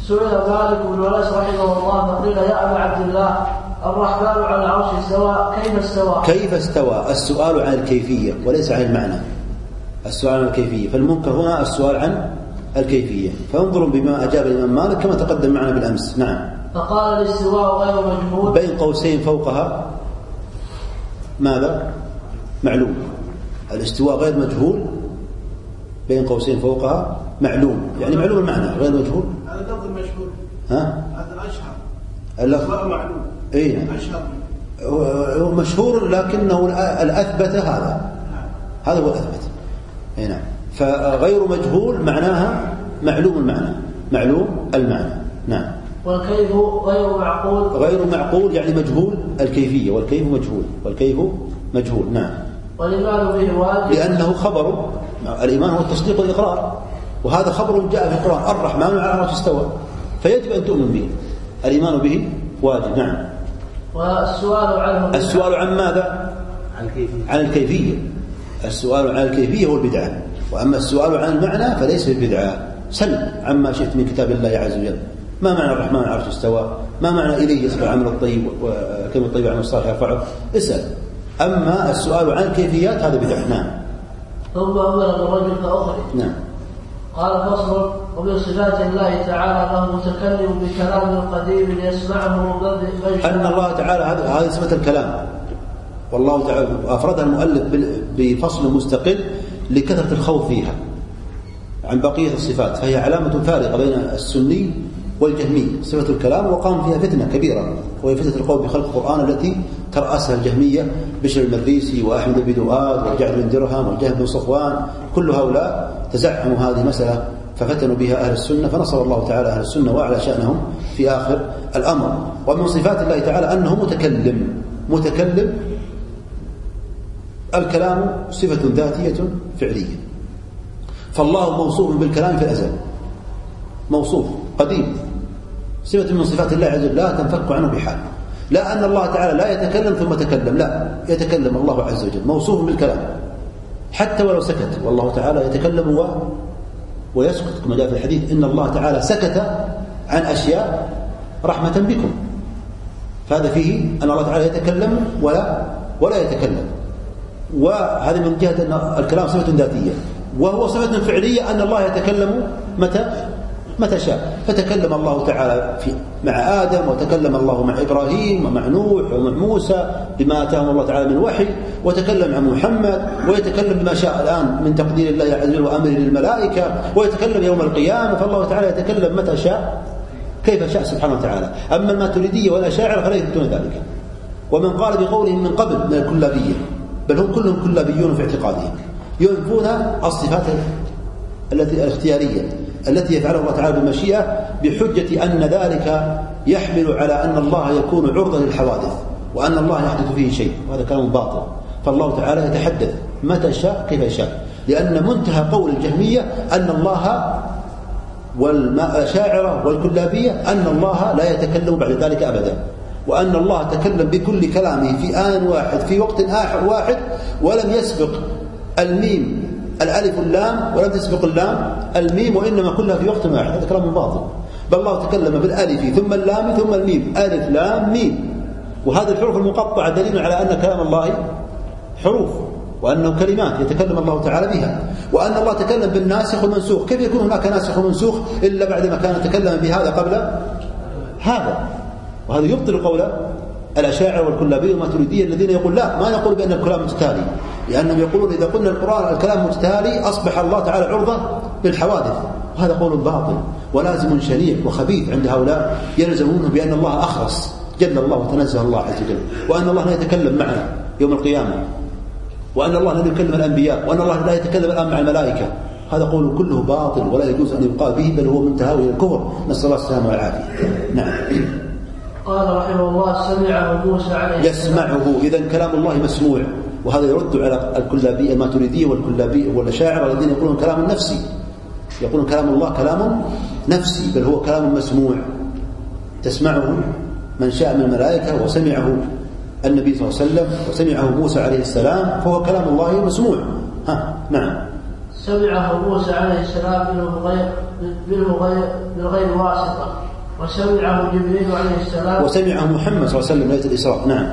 سئل مالك بن أنس رحمه الله فقيل يا أبا عبد الله الرحمن على العرش استوى كيف استوى؟ كيف استوى؟ السؤال عن الكيفية وليس عن المعنى. السؤال عن الكيفية، فالمنكر هنا السؤال عن الكيفية، فانظروا بما أجاب الإمام مالك كما تقدم معنا بالأمس، نعم. فقال الاستواء غير مجهول بين قوسين فوقها ماذا؟ معلوم. الاستواء غير مجهول بين قوسين فوقها معلوم، يعني معلوم المعنى غير مجهول. هذا لفظ مشهور. ها؟ هذا اشهر. اللفظ معلوم. إي نعم هو مشهور لكنه الأثبت هذا هذا هو الأثبت اي نعم. فغير مجهول معناها معلوم المعنى. معلوم المعنى. نعم. والكيف غير معقول؟ غير معقول يعني مجهول الكيفية. والكيف مجهول. والكيف مجهول. نعم. والإيمان به واجب؟ لأنه خبر. الإيمان هو التصديق والإقرار. وهذا خبر جاء في القرآن. الرحمن على العرش استوى. فيجب أن تؤمن به. الإيمان به واجب. نعم. والسؤال عنه السؤال عن ماذا؟ عن الكيفية. عن الكيفية. السؤال عن الكيفية هو البدعة وأما السؤال عن المعنى فليس بالبدعة سل عما شئت من كتاب الله عز وجل. ما معنى الرحمن على العرش استوى؟ ما معنى إليه يصبح عمل الطيب وكلمة الطيب عمل الصالح يرفعه؟ اسأل. أما السؤال عن الكيفيات هذا بدعة. نعم. ثم أمر بالرجل فأخرج نعم. قال فصل ومن صفات الله تعالى انه متكلم بكلام قديم يسمعه من أن الله تعالى هذه صفة الكلام. والله تعالى افردها المؤلف بفصل مستقل لكثرة الخوض فيها عن بقية الصفات. فهي علامة فارقة بين السني والجهمي. صفة الكلام وقام فيها فتنة كبيرة وهي فتنة القول بخلق القرآن التي ترأسها الجهمية بشر المريسي وأحمد بن دؤاد وجعد بن درهم والجهم بن صفوان كل هؤلاء تزعموا هذه المسألة ففتنوا بها أهل السنة فنصر الله تعالى أهل السنة وأعلى شأنهم في آخر الأمر. ومن صفات الله تعالى أنه متكلم متكلم الكلام صفة ذاتية فعلية. فالله موصوف بالكلام في الأزل. موصوف قديم. صفة من صفات الله عز وجل لا تنفك عنه بحال. لا أن الله تعالى لا يتكلم ثم تكلم لا. يتكلم الله عز وجل. موصوف بالكلام. حتى ولو سكت والله تعالى يتكلم و ويسكت. كما جاء في الحديث إن الله تعالى سكت عن أشياء رحمة بكم. فهذا فيه أن الله تعالى يتكلم ولا ولا يتكلم. وهذا من جهة أن الكلام صفة ذاتية. وهو صفة فعلية أن الله يتكلم متى؟ متى شاء. فتكلم الله تعالى في مع آدم وتكلم الله مع إبراهيم ومع نوح ومع موسى بما آتاهم الله تعالى من وحي وتكلم عن محمد ويتكلم بما شاء الآن من تقدير الله عز وجل وأمره للملائكة ويتكلم يوم القيامة فالله تعالى يتكلم متى شاء. كيف شاء سبحانه وتعالى. أما الماتريدية والأشاعرة فلا يثبتون ذلك. ومن قال بقولهم من قبل من الكلابية. بل هم كلهم كلابيون في اعتقادهم. ينفون الصفات التي الاختيارية التي يفعلها الله تعالى بالمشيئة بحجة أن ذلك يحمل على أن الله يكون عرضة للحوادث وأن الله يحدث فيه شيء وهذا كلام باطل. فالله تعالى يتحدث متى شاء كيف شاء لأن منتهى قول الجهمية أن الله والشاعرة والكلابية أن الله لا يتكلم بعد ذلك أبدا. وأن الله تكلم بكل كلامه في آن واحد في وقت واحد ولم يسبق الميم الألف اللام ولم تسبق اللام الميم وإنما كلها في وقت واحد هذا كلام باطل. بل الله تكلم بالألف ثم اللام ثم الميم ألف لام ميم. وهذه الحروف المقطعة دليل على أن كلام الله حروف وأنه كلمات يتكلم الله تعالى بها. وأن الله تكلم بالناسخ والمنسوخ كيف يكون هناك ناسخ ومنسوخ إلا بعدما كان تكلم بهذا قبل هذا؟ وهذا يبطل قول الأشاعرة والكلابية والماتريدية الذين يقول لا ما نقول بأن الكلام متتالي لأنهم يقولون إذا قلنا القرآن الكلام متتالي أصبح الله تعالى عرضة للحوادث وهذا قول باطل ولازم شنيع وخبيث عند هؤلاء يلزمونه بأن الله أخرس جل الله وتنزه الله عز وجل وأن الله لا يتكلم معنا يوم القيامة وأن الله لا يكلم الأنبياء وأن الله لا يتكلم الآن مع الملائكة هذا قول كله باطل ولا يجوز أن يقال به بل هو منتهى إلى الكفر نسأل الله السلامة والعافية. نعم. قال رحمه الله سمعه موسى عليه يسمعه. إذا كلام الله مسموع. وهذا يرد على الكلابية الماتريدية والكلابية والأشاعرة الذين يقولون كلام نفسي يقولون كلام الله كلام نفسي بل هو كلام مسموع. تسمعه من شاء من الملائكة وسمعه النبي صلى الله عليه وسلم وسمعه موسى عليه السلام فهو كلام الله مسموع. ها نعم. سمعه موسى عليه السلام منه غير منه غير من غير واسطة. وسمعه جبريل عليه السلام. وسمعه محمد صلى الله عليه وسلم ليلة الإسراء. نعم.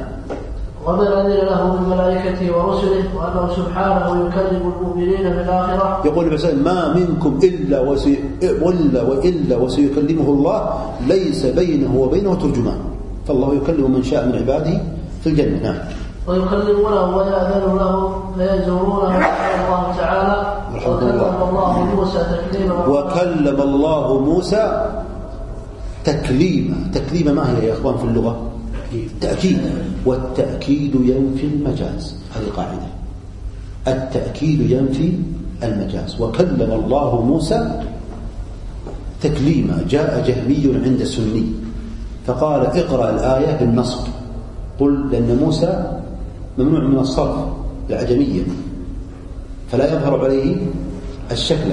ومن أذن له من ملائكته ورسله وأنه سبحانه يكلم المؤمنين في الآخرة يقول النبي صلى الله عليه وسلم ما منكم إلا وسي... وإلا وإلا وسيكلمه الله ليس بينه وبينه ترجمان. فالله يكلم من شاء من عباده في الجنة. نعم. ويكلمونه ويأذن له فيزورونه الله تعالى. وكلم الله موسى تكليما. وكلم الله موسى تكليما تكليما ما هي يا إخوان في اللغة؟ تأكيد. والتأكيد ينفي المجاز هذه قاعدة التأكيد ينفي المجاز. وكلم الله موسى تكليما. جاء جهمي عند السني فقال اقرأ الآية بالنصب. قل لأن موسى ممنوع من الصرف العجميه فلا يظهر عليه الشكل.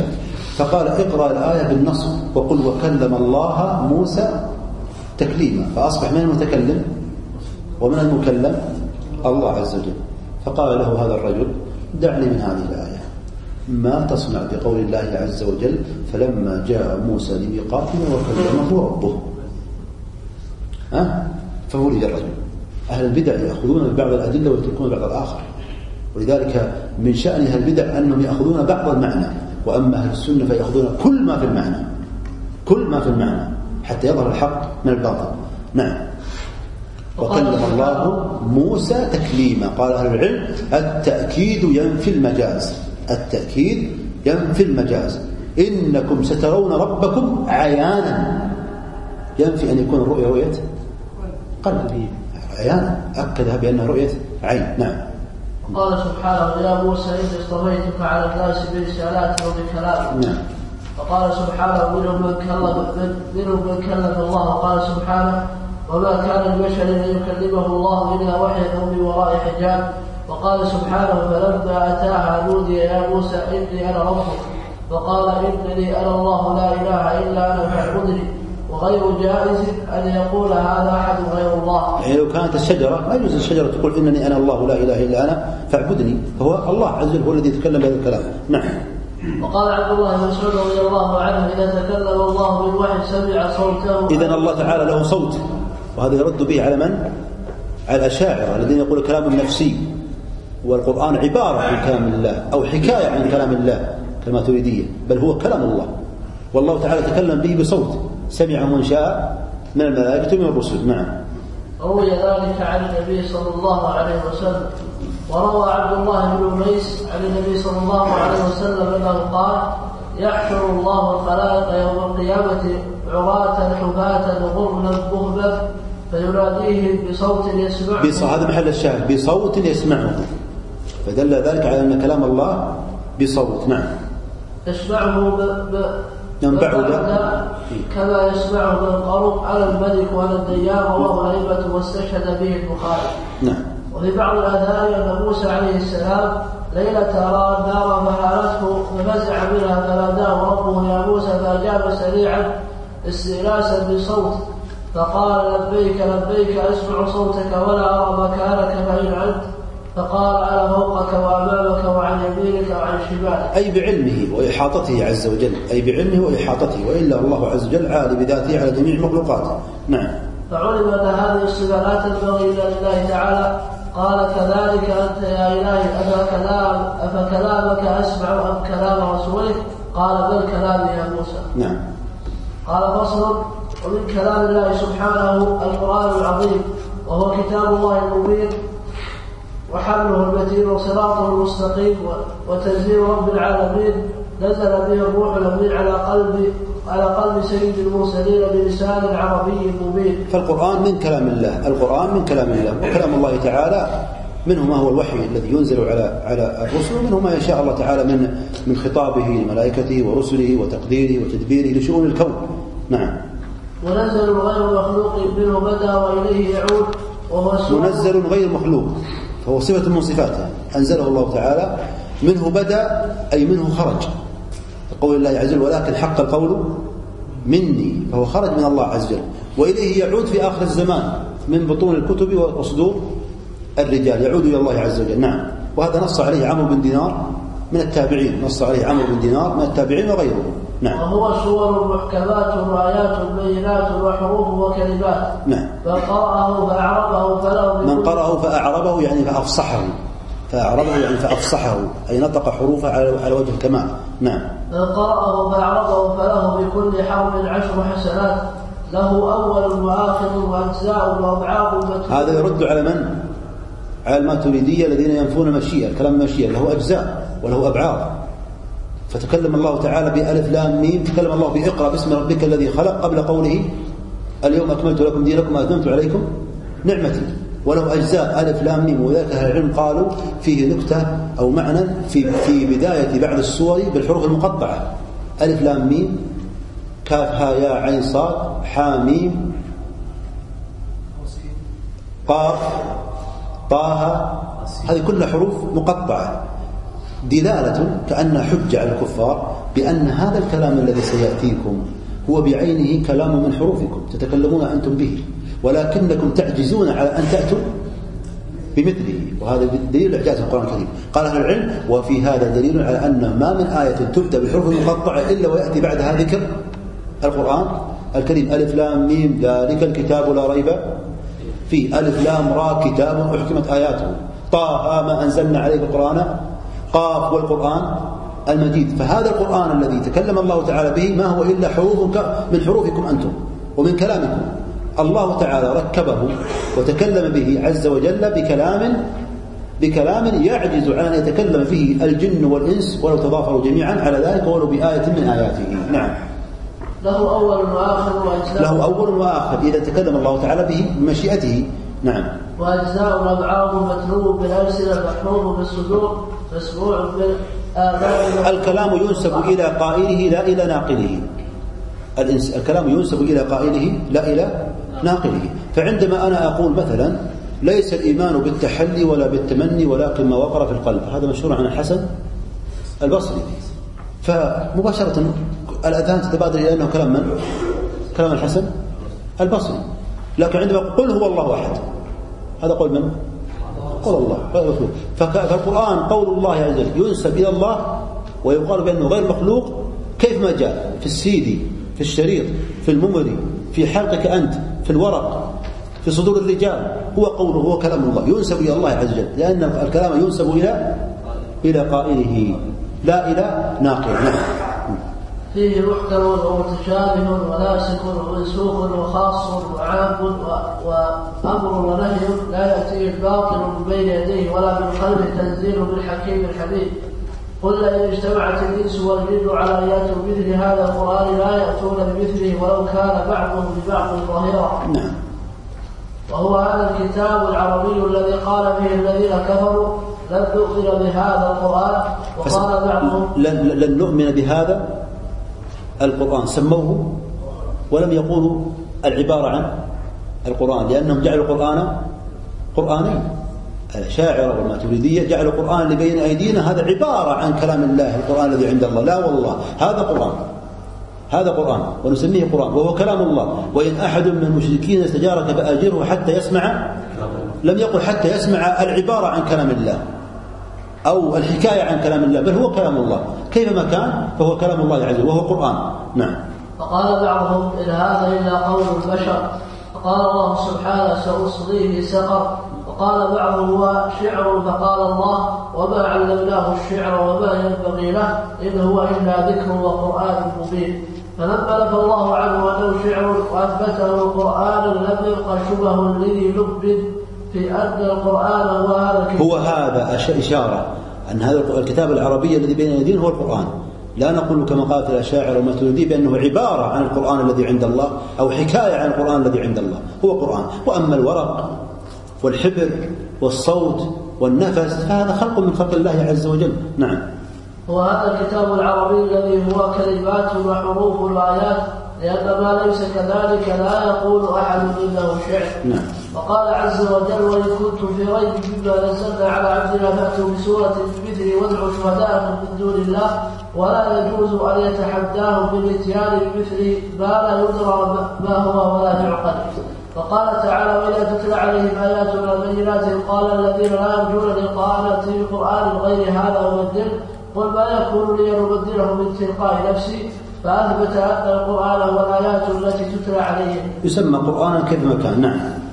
فقال اقرأ الآية بالنصب وقل وكلم الله موسى تكليما. فأصبح من المتكلم ومن المكلم؟ الله عز وجل. فقال له هذا الرجل دعني من هذه الآية. ما تصنع بقول الله عز وجل فلما جاء موسى لميقاتنا وكلمه ربه. ها؟ فولد الرجل. أهل البدع يأخذون ببعض الأدلة ويتركون بعض الآخر. ولذلك من شأن البدع أنهم يأخذون بعض المعنى. وأما أهل السنة فيأخذون كل ما في المعنى. كل ما في المعنى حتى يظهر الحق من الباطل. نعم. وكلم الله موسى تكليما. قال أهل العلم التأكيد ينفي المجاز. التأكيد ينفي المجاز. إنكم سترون ربكم عيانا. ينفي أن يكون الرؤيا رؤية قلب عيانا. أكدها بأنها رؤية عين. نعم. قال سبحانه يا موسى إني اصطفيتك على الناس برسالاتي وبكلامي نعم. وقال سبحانه منهم من كلم منهم من كلم الله. وقال سبحانه وما كان لبشر أن يكلمه الله إلا وحيا أو من وراء حجاب. وقال سبحانه فلما أتاها نودي يا موسى إني أنا ربك. وقال إنني أنا الله لا إله إلا أنا فاعبدني. وغير جائز أن يقول هذا أحد غير الله. يعني لو كانت الشجرة ما يجوز الشجرة تقول إنني أنا الله لا إله إلا أنا فاعبدني فهو الله عز وجل هو الذي يتكلم بهذا الكلام. نعم. وقال عبد الله بن مسعود رضي الله عنه إذا تكلم الله بالوحي سمع صوته إذا الله تعالى له صوت وهذا يرد به على من؟ على الأشاعرة الذين يقولون كلام نفسي والقرآن عبارة عن كلام الله أو حكاية عن كلام الله كما تريدية بل هو كلام الله والله تعالى تكلم به بصوت سمع من شاء من الملائكة من الرسل. نعم. روي ذلك عن النبي صلى الله عليه وسلم. وروى عبد الله بن أنيس عن النبي صلى الله عليه وسلم أنه قال يحشر الله الخلائق يوم القيامة عراة حفاة غرلا بهبا فيناديهم بصوت يسمعه. هذا محل الشاهد. بصوت يسمعه فدل ذلك على أن كلام الله بصوت. نعم. يسمعه نعم، بعد. كما يسمعه بالقرب على الملك وعلى الديان وهو هيبة واستشهد به البخاري. نعم. وفي بعض الآثار أن موسى عليه السلام ليلة رأى النار فحالته ففزع منها فناداه ربه يا موسى فأجاب سريعا استئناسا بصوت. فقال لبيك لبيك أسمع صوتك ولا أرى مكانك فإن عنت. فقال أنا فوقك وأمامك وعن يمينك وعن شمالك. أي بعلمه وإحاطته عز وجل أي بعلمه وإحاطته وإلا الله عز وجل عالي بذاته على جميع مخلوقاته. نعم. فعلم أن هذه الصفة لا تنبغي إلا لله تعالى. قال كذلك أنت يا إلهي أفكلام أفكلامك أسمع أم كلام رسولك قال بل كلامي يا موسى. نعم. قال فصل ومن كلام الله سبحانه القرآن العظيم وهو كتاب الله المبين وحمله المتين وصراطه المستقيم وتنزيل رب العالمين. نزل به الروح الأمين على قلب على قلب سيد المرسلين بلسان عربي مبين. فالقرآن من كلام الله. القرآن من كلام الله. وكلام الله تعالى منه ما هو الوحي الذي ينزل على على الرسل. ومنه ما يشاء الله تعالى من من خطابه لملائكته ورسله وتقديره وتدبيره لشؤون الكون. نعم. منزل غير مخلوق منه بدا وإليه يعود وهو منزل غير مخلوق. فهو صفة من صفاته أنزله الله تعالى منه بدأ أي منه خرج. قول الله عز وجل ولكن حق القول مني. فهو خرج من الله عز وجل. وإليه يعود في آخر الزمان من بطون الكتب وصدور الرجال. يعود إلى الله عز وجل. نعم. وهذا نص عليه عمرو بن دينار من التابعين. نص عليه عمرو بن دينار من التابعين وغيره نعم. وهو سور محكمات وآيات بينات وحروف وكلمات. نعم. من قرأه فأعربه فله من قرأه فأعربه يعني فأفصحه. فأعربه يعني فأفصحه. أي نطق حروفه على على وجه الكمال. نعم. من قرأه فأعربه فله بكل حرف عشر حسنات. له أول وآخر وأجزاء وأبعاد متون. هذا يرد على من؟ على الماتريدية الذين ينفون المشيئة كلام المشيئة. له أجزاء وله أبعاد. فتكلم الله تعالى بألف لام ميم. تكلم الله بإقرأ باسم ربك الذي خلق قبل قوله اليوم أكملت لكم دينكم وأتممت عليكم نعمتي. وله أجزاء ألف لام ميم وذلك أهل العلم قالوا فيه نكتة أو معنى في في بداية بعض السور بالحروف المقطعة. ألف لام ميم كاف ها يا عين صاد حا ميم قاف طه هذه كلها حروف مقطعة. دلالة كأنها حجة على الكفار بأن هذا الكلام الذي سيأتيكم هو بعينه كلام من حروفكم تتكلمون أنتم به ولكنكم تعجزون على أن تأتوا بمثله. وهذا دليل إعجاز القرآن الكريم. قال أهل العلم وفي هذا دليل على أن ما من آية تبدأ بالحروف المقطعة إلا ويأتي بعدها ذكر القرآن الكريم. ألف لام ميم ذلك الكتاب لا ريب فيه. ألف لام را كتاب أحكمت آياته. طه ما أنزلنا عليك القرآن قاف والقرآن المجيد. فهذا القرآن الذي تكلم الله تعالى به ما هو إلا حروف من حروفكم أنتم ومن كلامكم. الله تعالى ركبه وتكلم به عز وجل بكلام بكلام يعجز عن أن يتكلم فيه الجن والإنس ولو تضافروا جميعا على ذلك ولو بآية من آياته. نعم. له أول وآخر وأجزاء. له أول وآخر إذا تكلم الله تعالى به بمشيئته نعم. وأجزاء أبعاد متلوب بالألسنة محفوظ بالصدور مسموع بالآذان. الكلام ينسب إلى قائله لا إلى ناقله. الإنس... الكلام ينسب إلى قائله لا إلى ناقله. فعندما أنا أقول مثلا ليس الإيمان بالتحلي ولا بالتمني ولكن ما وقر في القلب. هذا مشهور عن الحسن البصري. فمباشرة الأذهان تتبادر إلى أنه كلام من؟ كلام الحسن البصري. لكن عندما قل هو الله أحد هذا قول من؟ قول الله فالقرآن قول الله عز وجل ينسب إلى الله ويقال بأنه غير مخلوق كيف ما جاء؟ في السيدي في الشريط في الممري في حلقك أنت في الورق في صدور الرجال. هو قوله هو كلام الله. ينسب إلى الله عز وجل لأن الكلام ينسب إلى إلى قائله. لا إلى ناقل نعم. فيه محكم ومتشابه وناسخ ومنسوخ وخاص وعام وأمر ونهي لا يأتيه الباطل من بين يديه ولا من خلفه تنزيل بالحكيم الحميد قل لئن اجتمعت الإنس والجن على ان ياتوا بمثل هذا القرآن لا يأتون بمثله ولو كان بعضهم ببعض ظهيرا نعم. وهو هذا الكتاب العربي الذي قال به الذين كفروا لن نؤمن بهذا القرآن. وقال بعضهم لن, لن نؤمن بهذا؟ القرآن سموه ولم يقولوا العبارة عن القرآن لأنهم جعلوا القرآن قرآنين الأشاعرة والماتريدية جعلوا القرآن اللي بين أيدينا هذا عبارة عن كلام الله القرآن الذي عند الله. لا والله هذا قرآن هذا قرآن ونسميه قرآن وهو كلام الله. وإن أحد من المشركين استجارك فأجره حتى يسمع لم يقل حتى يسمع العبارة عن كلام الله. أو الحكاية عن كلام الله بل هو كلام الله. كيفما كان فهو كلام الله عز وجل وهو قرآن. نعم. فقال بعضهم إن هذا إلا قول البشر. فقال الله سبحانه سأصليه سقر وقال بعضهم هو شعر. فقال الله وما علمناه الشعر وما ينبغي له إن هو إلا ذكر وقرآن مبين. فلما نفى الله عنه أنه شعر وأثبته قرآنا لم يبق شبه الذي لب في أن القرآن هو هذا الكتاب هو هذا إشارة أن هذا الكتاب العربي الذي بين أيدينا هو القرآن. لا نقول كما قالت الأشاعرة والماتريدية بأنه عبارة عن القرآن الذي عند الله أو حكاية عن القرآن الذي عند الله. هو قرآن. وأما الورق والحبر والصوت والنفس فهذا خلق من خلق الله عز وجل. نعم. وهذا الكتاب العربي الذي هو كلمات وحروف وآيات لأن ما ليس كذلك لا يقول أحد إنه شعر. نعم. وقال عز وجل وإن كنتم في ريب مما نزلنا على عبدنا فأتوا بسورة مثله وادعوا شهداءكم من دون الله ولا يجوز أن يتحداهم بالإتيان بمثله ما لا يدرى ما هو ولا يعقل وقال تعالى وإذا تتلى عليهم آياتنا بينات قال الذين لا يرجون لقاءنا في قرآن غير هذا أبدل قل ما يكون لي أن أبدله من تلقاء نفسي فأثبت أن القرآن هو الآيات التي تتلى عليهم. يسمى قرآنا كان نعم.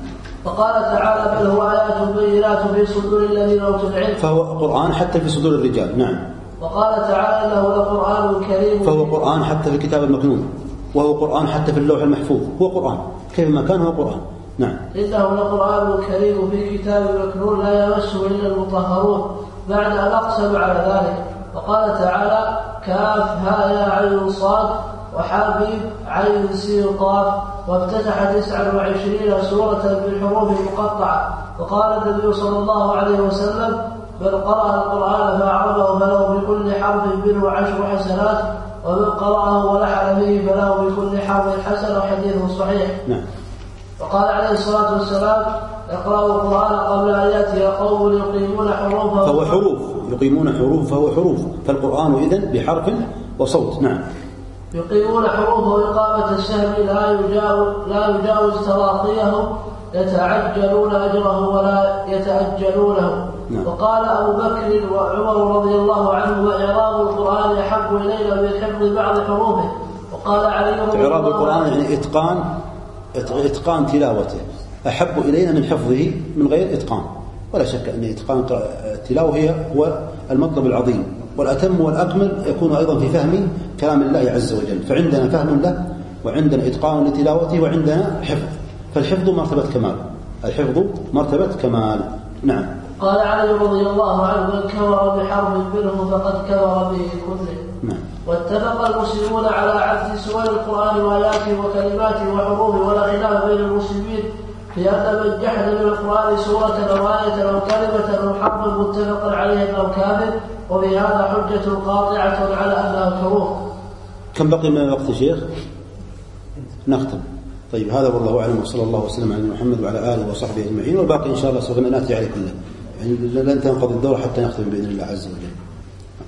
وقال تعالى بل هو آيات بينات في صدور الذين أوتوا العلم فهو قرآن حتى في صدور الرجال. نعم. وقال تعالى إنه لقرآن كريم. فهو قرآن حتى في الكتاب المكنون. وهو قرآن حتى في اللوح المحفوظ. هو قرآن. كيفما كان هو قرآن. نعم. إنه لقرآن كريم في كتاب مكنون لا يمسه إلا المطهرون. بعد أن أقسم على ذلك. وقال تعالى كاف يا عين صاد وحاميم عين سين قاف وافتتح تسعا وعشرين سورة بالحروف المقطعة. وقال النبي صلى الله عليه وسلم من قرأ القرآن فأعرضه فله بكل حرف منه عشر حسنات ومن قرأه ولحن به فله بكل حرف حسنة حديث صحيح. نعم. وقال عليه الصلاة والسلام اقرأوا القرآن قبل أن يأتي قوم يقيمون حروفه فهو حروف يقيمون حروف فهو حروف فالقرآن إذن بحرف وصوت. نعم. يقيمون حروفه إقامة السهم لا يجاوز لا يجاوز تراقيهم يتعجلون أجره ولا يتأجلونه نعم. وقال أبو بكر وعمر رضي الله عنه وإعراب القرآن أحب إلينا من حفظ بعض حروفه. وقال علي رضي إعراب القرآن يعني إتقان إت- إتقان تلاوته. أحب إلينا من حفظه من غير إتقان. ولا شك أن إتقان التلاوة هي هو المطلب العظيم. والأتم والأكمل يكون أيضا في فهم كلام الله عز وجل. فعندنا فهم له وعندنا إتقان لتلاوته وعندنا حفظ. فالحفظ مرتبة كمال. الحفظ مرتبة كمال. نعم. قال علي رضي الله عنه من كفر بحرف منه فقد كفر به كله. نعم. واتفق المسلمون على عد سور القرآن وآياته وكلماته وحروفه ولا خلاف بين المسلمين في أن من جحد من القرآن سورة أو آية أو كلمة أو حرفا متفقا عليه أو كافر وفي هذا حجة قاطعة على أنها حروف كم بقي من الوقت شيخ؟ نختم. طيب هذا والله أعلم وصلى الله وسلم على محمد وعلى آله وصحبه أجمعين والباقي إن شاء الله سوف نأتي عليه كله. يعني لن تنقضي الدوره حتى نختم بإذن الله عز وجل.